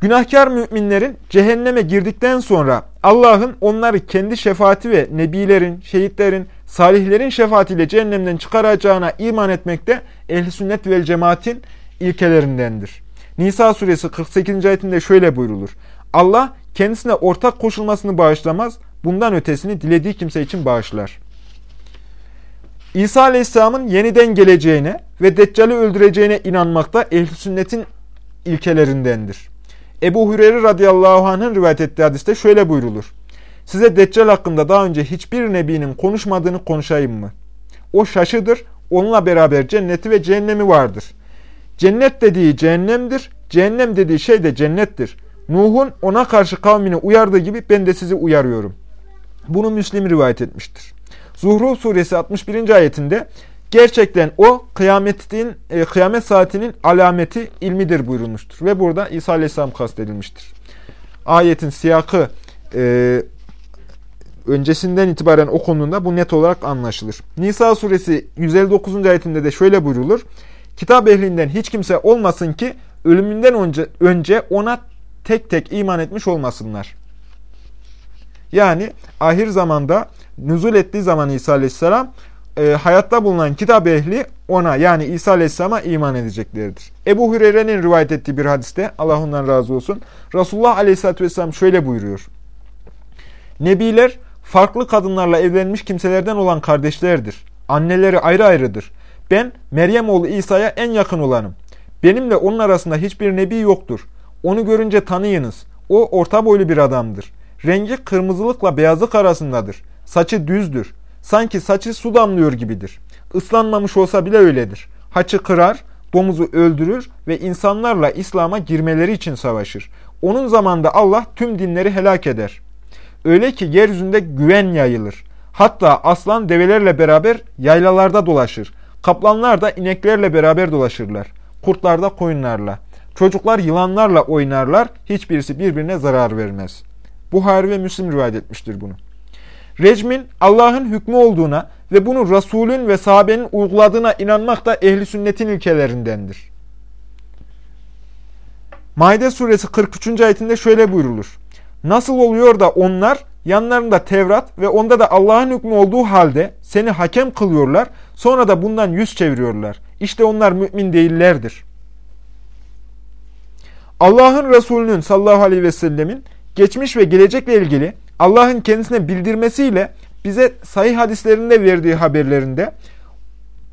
Speaker 1: Günahkar müminlerin cehenneme girdikten sonra Allah'ın onları kendi şefaati ve nebilerin, şehitlerin, salihlerin şefaatiyle cehennemden çıkaracağına iman etmekte ehl sünnet vel cemaatin ilkelerindendir. Nisa suresi 48. ayetinde şöyle buyrulur. Allah kendisine ortak koşulmasını bağışlamaz, bundan ötesini dilediği kimse için bağışlar. İsa Aleyhisselam'ın yeniden geleceğine ve Deccal'i öldüreceğine inanmak da ehl sünnetin ilkelerindendir. Ebu Hureyre radıyallahu anh'ın rivayet ettiği hadiste şöyle buyrulur. Size Deccal hakkında daha önce hiçbir nebinin konuşmadığını konuşayım mı? O şaşıdır, onunla beraber cenneti ve cehennemi vardır. Cennet dediği cehennemdir, cehennem dediği şey de cennettir. Nuh'un ona karşı kavmini uyardığı gibi ben de sizi uyarıyorum. Bunu Müslim rivayet etmiştir. Zuhru suresi 61. ayetinde gerçekten o kıyametin, e, kıyamet saatinin alameti ilmidir buyurulmuştur. Ve burada İsa aleyhisselam kastedilmiştir. Ayetin siyakı e, öncesinden itibaren okunduğunda bu net olarak anlaşılır. Nisa suresi 159. ayetinde de şöyle buyrulur. Kitap ehlinden hiç kimse olmasın ki ölümünden önce, önce ona tek tek iman etmiş olmasınlar. Yani ahir zamanda nüzul ettiği zaman İsa Aleyhisselam e, hayatta bulunan kitap ehli ona yani İsa Aleyhisselam'a iman edeceklerdir. Ebu Hureyre'nin rivayet ettiği bir hadiste Allah ondan razı olsun. Resulullah Aleyhisselatü Vesselam şöyle buyuruyor. Nebiler farklı kadınlarla evlenmiş kimselerden olan kardeşlerdir. Anneleri ayrı ayrıdır. Ben Meryem oğlu İsa'ya en yakın olanım. Benimle onun arasında hiçbir nebi yoktur. Onu görünce tanıyınız. O orta boylu bir adamdır. Rengi kırmızılıkla beyazlık arasındadır. Saçı düzdür. Sanki saçı su damlıyor gibidir. Islanmamış olsa bile öyledir. Haçı kırar, domuzu öldürür ve insanlarla İslam'a girmeleri için savaşır. Onun zamanında Allah tüm dinleri helak eder. Öyle ki yeryüzünde güven yayılır. Hatta aslan develerle beraber yaylalarda dolaşır. Kaplanlar da ineklerle beraber dolaşırlar. Kurtlar da koyunlarla. Çocuklar yılanlarla oynarlar. Hiçbirisi birbirine zarar vermez. Buhari ve Müslim rivayet etmiştir bunu. Recmin Allah'ın hükmü olduğuna ve bunu Resulün ve sahabenin uyguladığına inanmak da ehli sünnetin ilkelerindendir. Maide suresi 43. ayetinde şöyle buyrulur. Nasıl oluyor da onlar yanlarında Tevrat ve onda da Allah'ın hükmü olduğu halde seni hakem kılıyorlar, sonra da bundan yüz çeviriyorlar. İşte onlar mümin değillerdir. Allah'ın Resulünün sallallahu aleyhi ve sellemin geçmiş ve gelecekle ilgili Allah'ın kendisine bildirmesiyle bize sahih hadislerinde verdiği haberlerinde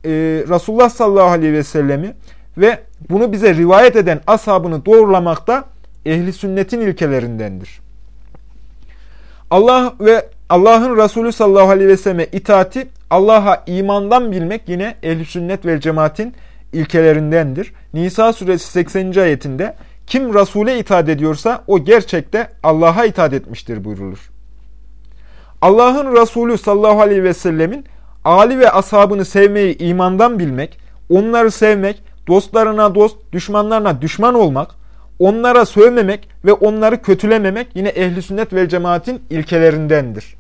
Speaker 1: e, Resulullah sallallahu aleyhi ve sellemi ve bunu bize rivayet eden ashabını doğrulamakta ehli sünnetin ilkelerindendir. Allah ve Allah'ın Resulü sallallahu aleyhi ve selleme itaati Allah'a imandan bilmek yine ehli sünnet ve cemaatin ilkelerindendir. Nisa suresi 80. ayetinde kim Resul'e itaat ediyorsa o gerçekte Allah'a itaat etmiştir buyrulur. Allah'ın Resulü sallallahu aleyhi ve sellemin Ali ve ashabını sevmeyi imandan bilmek, onları sevmek, dostlarına dost, düşmanlarına düşman olmak, onlara sövmemek ve onları kötülememek yine ehli sünnet ve cemaatin ilkelerindendir.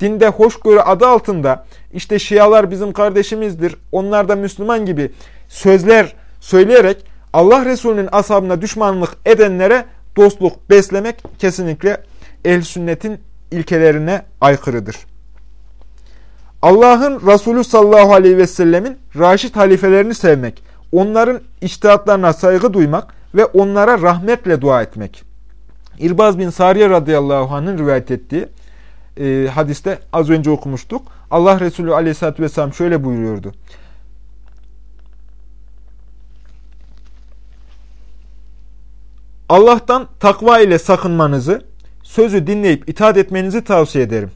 Speaker 1: Dinde hoşgörü adı altında işte Şialar bizim kardeşimizdir, onlar da Müslüman gibi sözler söyleyerek Allah Resulü'nün ashabına düşmanlık edenlere dostluk beslemek kesinlikle ehl sünnetin ilkelerine aykırıdır. Allah'ın Resulü sallallahu aleyhi ve sellemin raşit halifelerini sevmek, onların iştihatlarına saygı duymak ve onlara rahmetle dua etmek. İrbaz bin Sariye radıyallahu anh'ın rivayet ettiği e, hadiste az önce okumuştuk. Allah Resulü aleyhissalatü vesselam şöyle buyuruyordu. Allah'tan takva ile sakınmanızı, sözü dinleyip itaat etmenizi tavsiye ederim.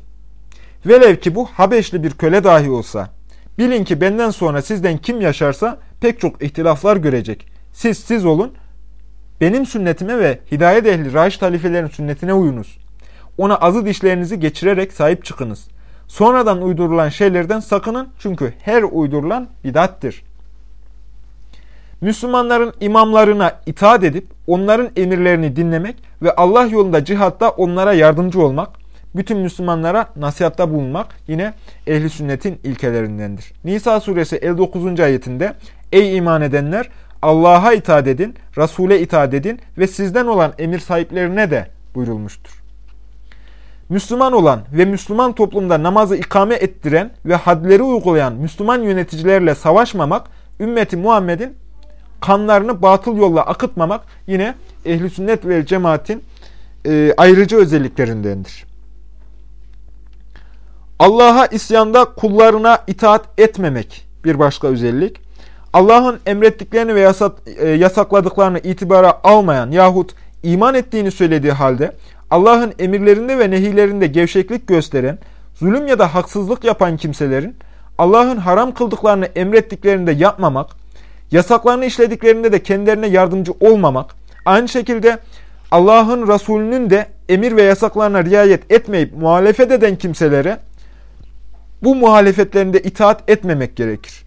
Speaker 1: Velev ki bu Habeşli bir köle dahi olsa. Bilin ki benden sonra sizden kim yaşarsa pek çok ihtilaflar görecek. Siz siz olun, benim sünnetime ve hidayet ehli raşit halifelerin sünnetine uyunuz. Ona azı dişlerinizi geçirerek sahip çıkınız. Sonradan uydurulan şeylerden sakının çünkü her uydurulan bidattir. Müslümanların imamlarına itaat edip onların emirlerini dinlemek ve Allah yolunda cihatta onlara yardımcı olmak, bütün Müslümanlara nasihatta bulunmak yine ehli sünnetin ilkelerindendir. Nisa suresi 59. ayetinde Ey iman edenler Allah'a itaat edin, Resul'e itaat edin ve sizden olan emir sahiplerine de buyurulmuştur. Müslüman olan ve Müslüman toplumda namazı ikame ettiren ve hadleri uygulayan Müslüman yöneticilerle savaşmamak, ümmeti Muhammed'in kanlarını batıl yolla akıtmamak yine ehli sünnet ve cemaatin e, ayrıcı özelliklerindendir. Allah'a isyanda kullarına itaat etmemek bir başka özellik. Allah'ın emrettiklerini ve e, yasakladıklarını itibara almayan yahut iman ettiğini söylediği halde Allah'ın emirlerinde ve nehilerinde gevşeklik gösteren, zulüm ya da haksızlık yapan kimselerin Allah'ın haram kıldıklarını emrettiklerinde yapmamak, yasaklarını işlediklerinde de kendilerine yardımcı olmamak, aynı şekilde Allah'ın Resulünün de emir ve yasaklarına riayet etmeyip muhalefet eden kimselere bu muhalefetlerinde itaat etmemek gerekir.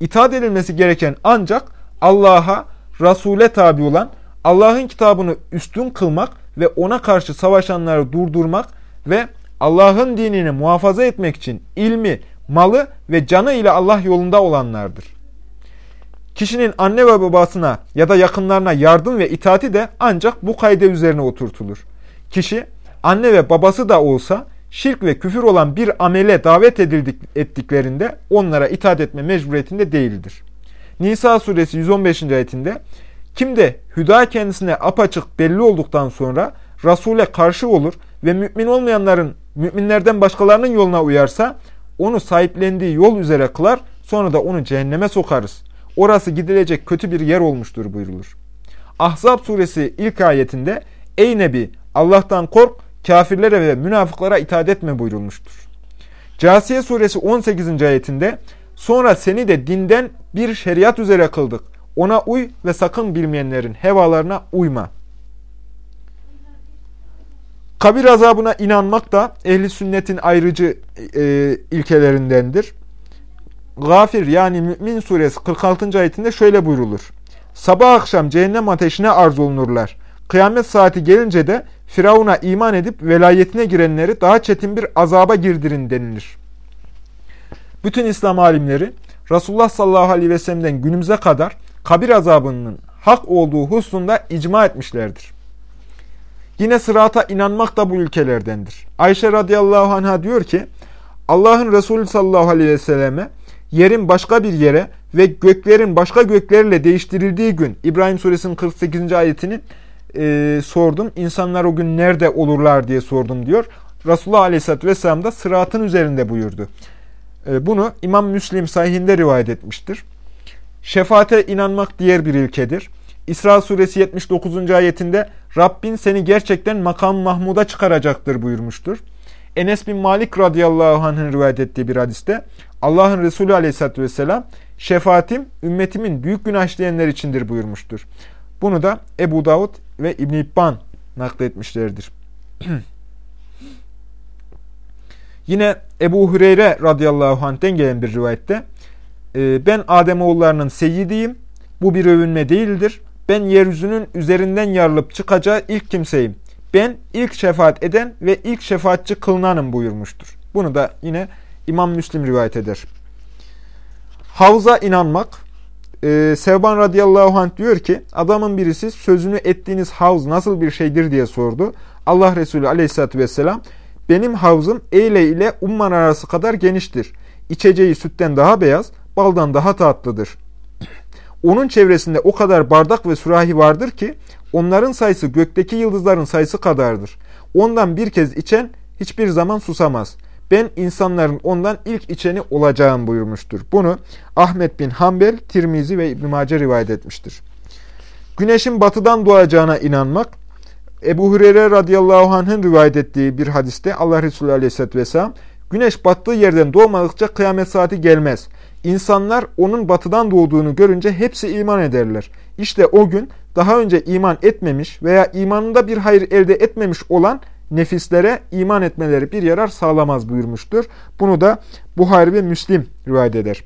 Speaker 1: İtaat edilmesi gereken ancak Allah'a, Resul'e tabi olan, Allah'ın kitabını üstün kılmak ve ona karşı savaşanları durdurmak ve Allah'ın dinini muhafaza etmek için ilmi, malı ve canı ile Allah yolunda olanlardır. Kişinin anne ve babasına ya da yakınlarına yardım ve itaati de ancak bu kaide üzerine oturtulur. Kişi anne ve babası da olsa şirk ve küfür olan bir amele davet edildik, ettiklerinde onlara itaat etme mecburiyetinde değildir. Nisa suresi 115. ayetinde kim de hüda kendisine apaçık belli olduktan sonra Resul'e karşı olur ve mümin olmayanların müminlerden başkalarının yoluna uyarsa onu sahiplendiği yol üzere kılar sonra da onu cehenneme sokarız. Orası gidilecek kötü bir yer olmuştur buyrulur. Ahzab suresi ilk ayetinde Ey Nebi Allah'tan kork kafirlere ve münafıklara itaat etme buyurulmuştur. Casiye suresi 18. ayetinde sonra seni de dinden bir şeriat üzere kıldık. Ona uy ve sakın bilmeyenlerin hevalarına uyma. Kabir azabına inanmak da ehli sünnetin ayrıcı e, ilkelerindendir. Gafir yani Mümin suresi 46. ayetinde şöyle buyrulur. Sabah akşam cehennem ateşine arz olunurlar. Kıyamet saati gelince de Firavun'a iman edip velayetine girenleri daha çetin bir azaba girdirin denilir. Bütün İslam alimleri Resulullah sallallahu aleyhi ve sellem'den günümüze kadar kabir azabının hak olduğu hususunda icma etmişlerdir. Yine sırata inanmak da bu ülkelerdendir. Ayşe radıyallahu anh'a diyor ki, Allah'ın Resulü sallallahu aleyhi ve selleme yerin başka bir yere ve göklerin başka göklerle değiştirildiği gün İbrahim suresinin 48. ayetini e, sordum. İnsanlar o gün nerede olurlar diye sordum diyor. Resulullah aleyhisselatü vesselam da sıratın üzerinde buyurdu. E, bunu İmam Müslim sahihinde rivayet etmiştir. Şefaate inanmak diğer bir ilkedir. İsra suresi 79. ayetinde Rabbin seni gerçekten makam Mahmud'a çıkaracaktır buyurmuştur. Enes bin Malik radıyallahu anh'ın rivayet ettiği bir hadiste Allah'ın Resulü aleyhissalatü vesselam şefaatim ümmetimin büyük günah işleyenler içindir buyurmuştur. Bunu da Ebu Davud ve İbn İbban nakletmişlerdir. Yine Ebu Hüreyre radıyallahu anh'ten gelen bir rivayette e, ben Ademoğullarının seyyidiyim. Bu bir övünme değildir. Ben yeryüzünün üzerinden yarılıp çıkacağı ilk kimseyim. Ben ilk şefaat eden ve ilk şefaatçi kılınanım buyurmuştur. Bunu da yine İmam Müslim rivayet eder. Havza inanmak. Ee, Sevban radıyallahu anh diyor ki adamın birisi sözünü ettiğiniz havz nasıl bir şeydir diye sordu. Allah Resulü aleyhissalatü vesselam benim havzım Eyle ile Umman arası kadar geniştir. İçeceği sütten daha beyaz, baldan daha tatlıdır. Onun çevresinde o kadar bardak ve sürahi vardır ki onların sayısı gökteki yıldızların sayısı kadardır. Ondan bir kez içen hiçbir zaman susamaz. Ben insanların ondan ilk içeni olacağım buyurmuştur. Bunu Ahmet bin Hanbel, Tirmizi ve İbn Mace rivayet etmiştir. Güneşin batıdan doğacağına inanmak, Ebu Hureyre radıyallahu anh'ın rivayet ettiği bir hadiste Allah Resulü aleyhisselatü vesselam, güneş battığı yerden doğmadıkça kıyamet saati gelmez. İnsanlar onun batıdan doğduğunu görünce hepsi iman ederler. İşte o gün daha önce iman etmemiş veya imanında bir hayır elde etmemiş olan nefislere iman etmeleri bir yarar sağlamaz buyurmuştur. Bunu da Buhari ve Müslim rivayet eder.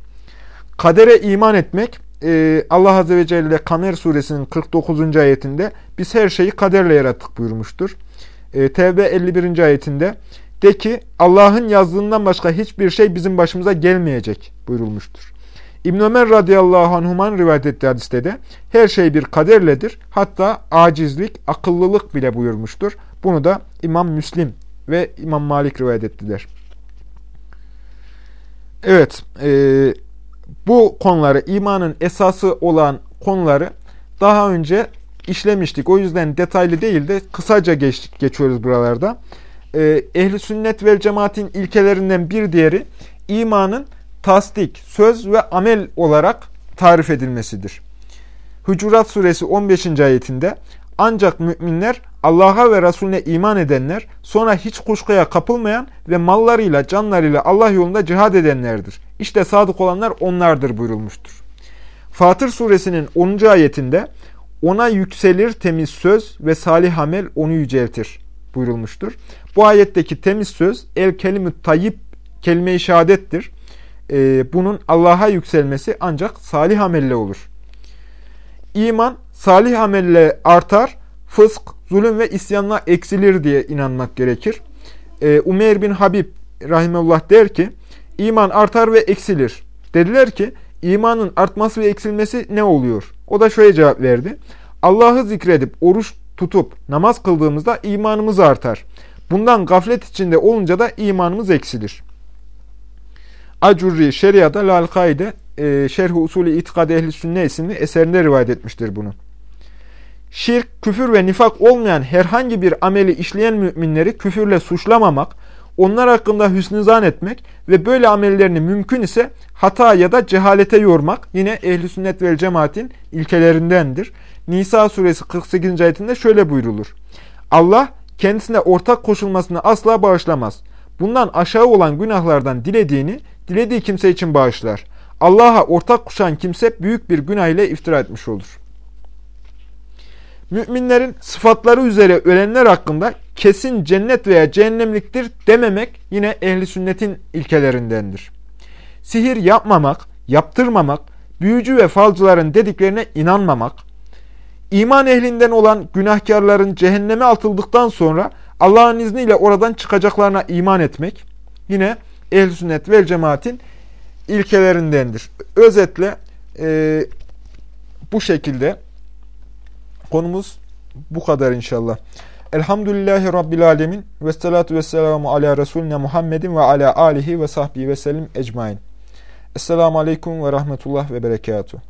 Speaker 1: Kadere iman etmek e, Allah Azze ve Celle Kamer suresinin 49. ayetinde biz her şeyi kaderle yarattık buyurmuştur. E, Tevbe 51. ayetinde de ki Allah'ın yazdığından başka hiçbir şey bizim başımıza gelmeyecek buyurulmuştur. İbn Ömer radıyallahu anhuman rivayet ettiği hadiste de her şey bir kaderledir. Hatta acizlik, akıllılık bile buyurmuştur. Bunu da İmam Müslim ve İmam Malik rivayet ettiler. Evet, e, bu konuları, imanın esası olan konuları daha önce işlemiştik. O yüzden detaylı değil de kısaca geç, geçiyoruz buralarda. e, ehli sünnet vel cemaatin ilkelerinden bir diğeri imanın tasdik, söz ve amel olarak tarif edilmesidir. Hucurat suresi 15. ayetinde ancak müminler Allah'a ve Resulüne iman edenler, sonra hiç kuşkuya kapılmayan ve mallarıyla, canlarıyla Allah yolunda cihad edenlerdir. İşte sadık olanlar onlardır buyurulmuştur. Fatır suresinin 10. ayetinde ona yükselir temiz söz ve salih amel onu yüceltir buyurulmuştur. Bu ayetteki temiz söz el kelimü tayyip kelime-i şehadettir. Ee, bunun Allah'a yükselmesi ancak salih amelle olur. İman salih amelle artar, fısk, zulüm ve isyanla eksilir diye inanmak gerekir. Ee, Umeyr bin Habib rahimullah der ki, iman artar ve eksilir. Dediler ki, imanın artması ve eksilmesi ne oluyor? O da şöyle cevap verdi. Allah'ı zikredip oruç tutup namaz kıldığımızda imanımız artar. Bundan gaflet içinde olunca da imanımız eksilir. Acurri Şeria'da Lalkaide e, Şerh-i Usulü İtikad Ehli Sünne isimli eserinde rivayet etmiştir bunu. Şirk, küfür ve nifak olmayan herhangi bir ameli işleyen müminleri küfürle suçlamamak, onlar hakkında hüsnü zan etmek ve böyle amellerini mümkün ise hata ya da cehalete yormak yine ehli sünnet ve cemaatin ilkelerindendir. Nisa suresi 48. ayetinde şöyle buyrulur. Allah kendisine ortak koşulmasını asla bağışlamaz. Bundan aşağı olan günahlardan dilediğini dilediği kimse için bağışlar. Allah'a ortak koşan kimse büyük bir günah ile iftira etmiş olur. Müminlerin sıfatları üzere ölenler hakkında kesin cennet veya cehennemliktir dememek yine ehli sünnetin ilkelerindendir. Sihir yapmamak, yaptırmamak, büyücü ve falcıların dediklerine inanmamak, iman ehlinden olan günahkarların cehenneme atıldıktan sonra Allah'ın izniyle oradan çıkacaklarına iman etmek yine ehl sünnet vel cemaatin ilkelerindendir. Özetle e, bu şekilde konumuz bu kadar inşallah. Elhamdülillahi Rabbil Alemin ve salatu ve selamu ala Resulüne Muhammedin ve ala alihi ve sahbihi ve sellim ecmain. Esselamu Aleyküm ve Rahmetullah ve Berekatuhu.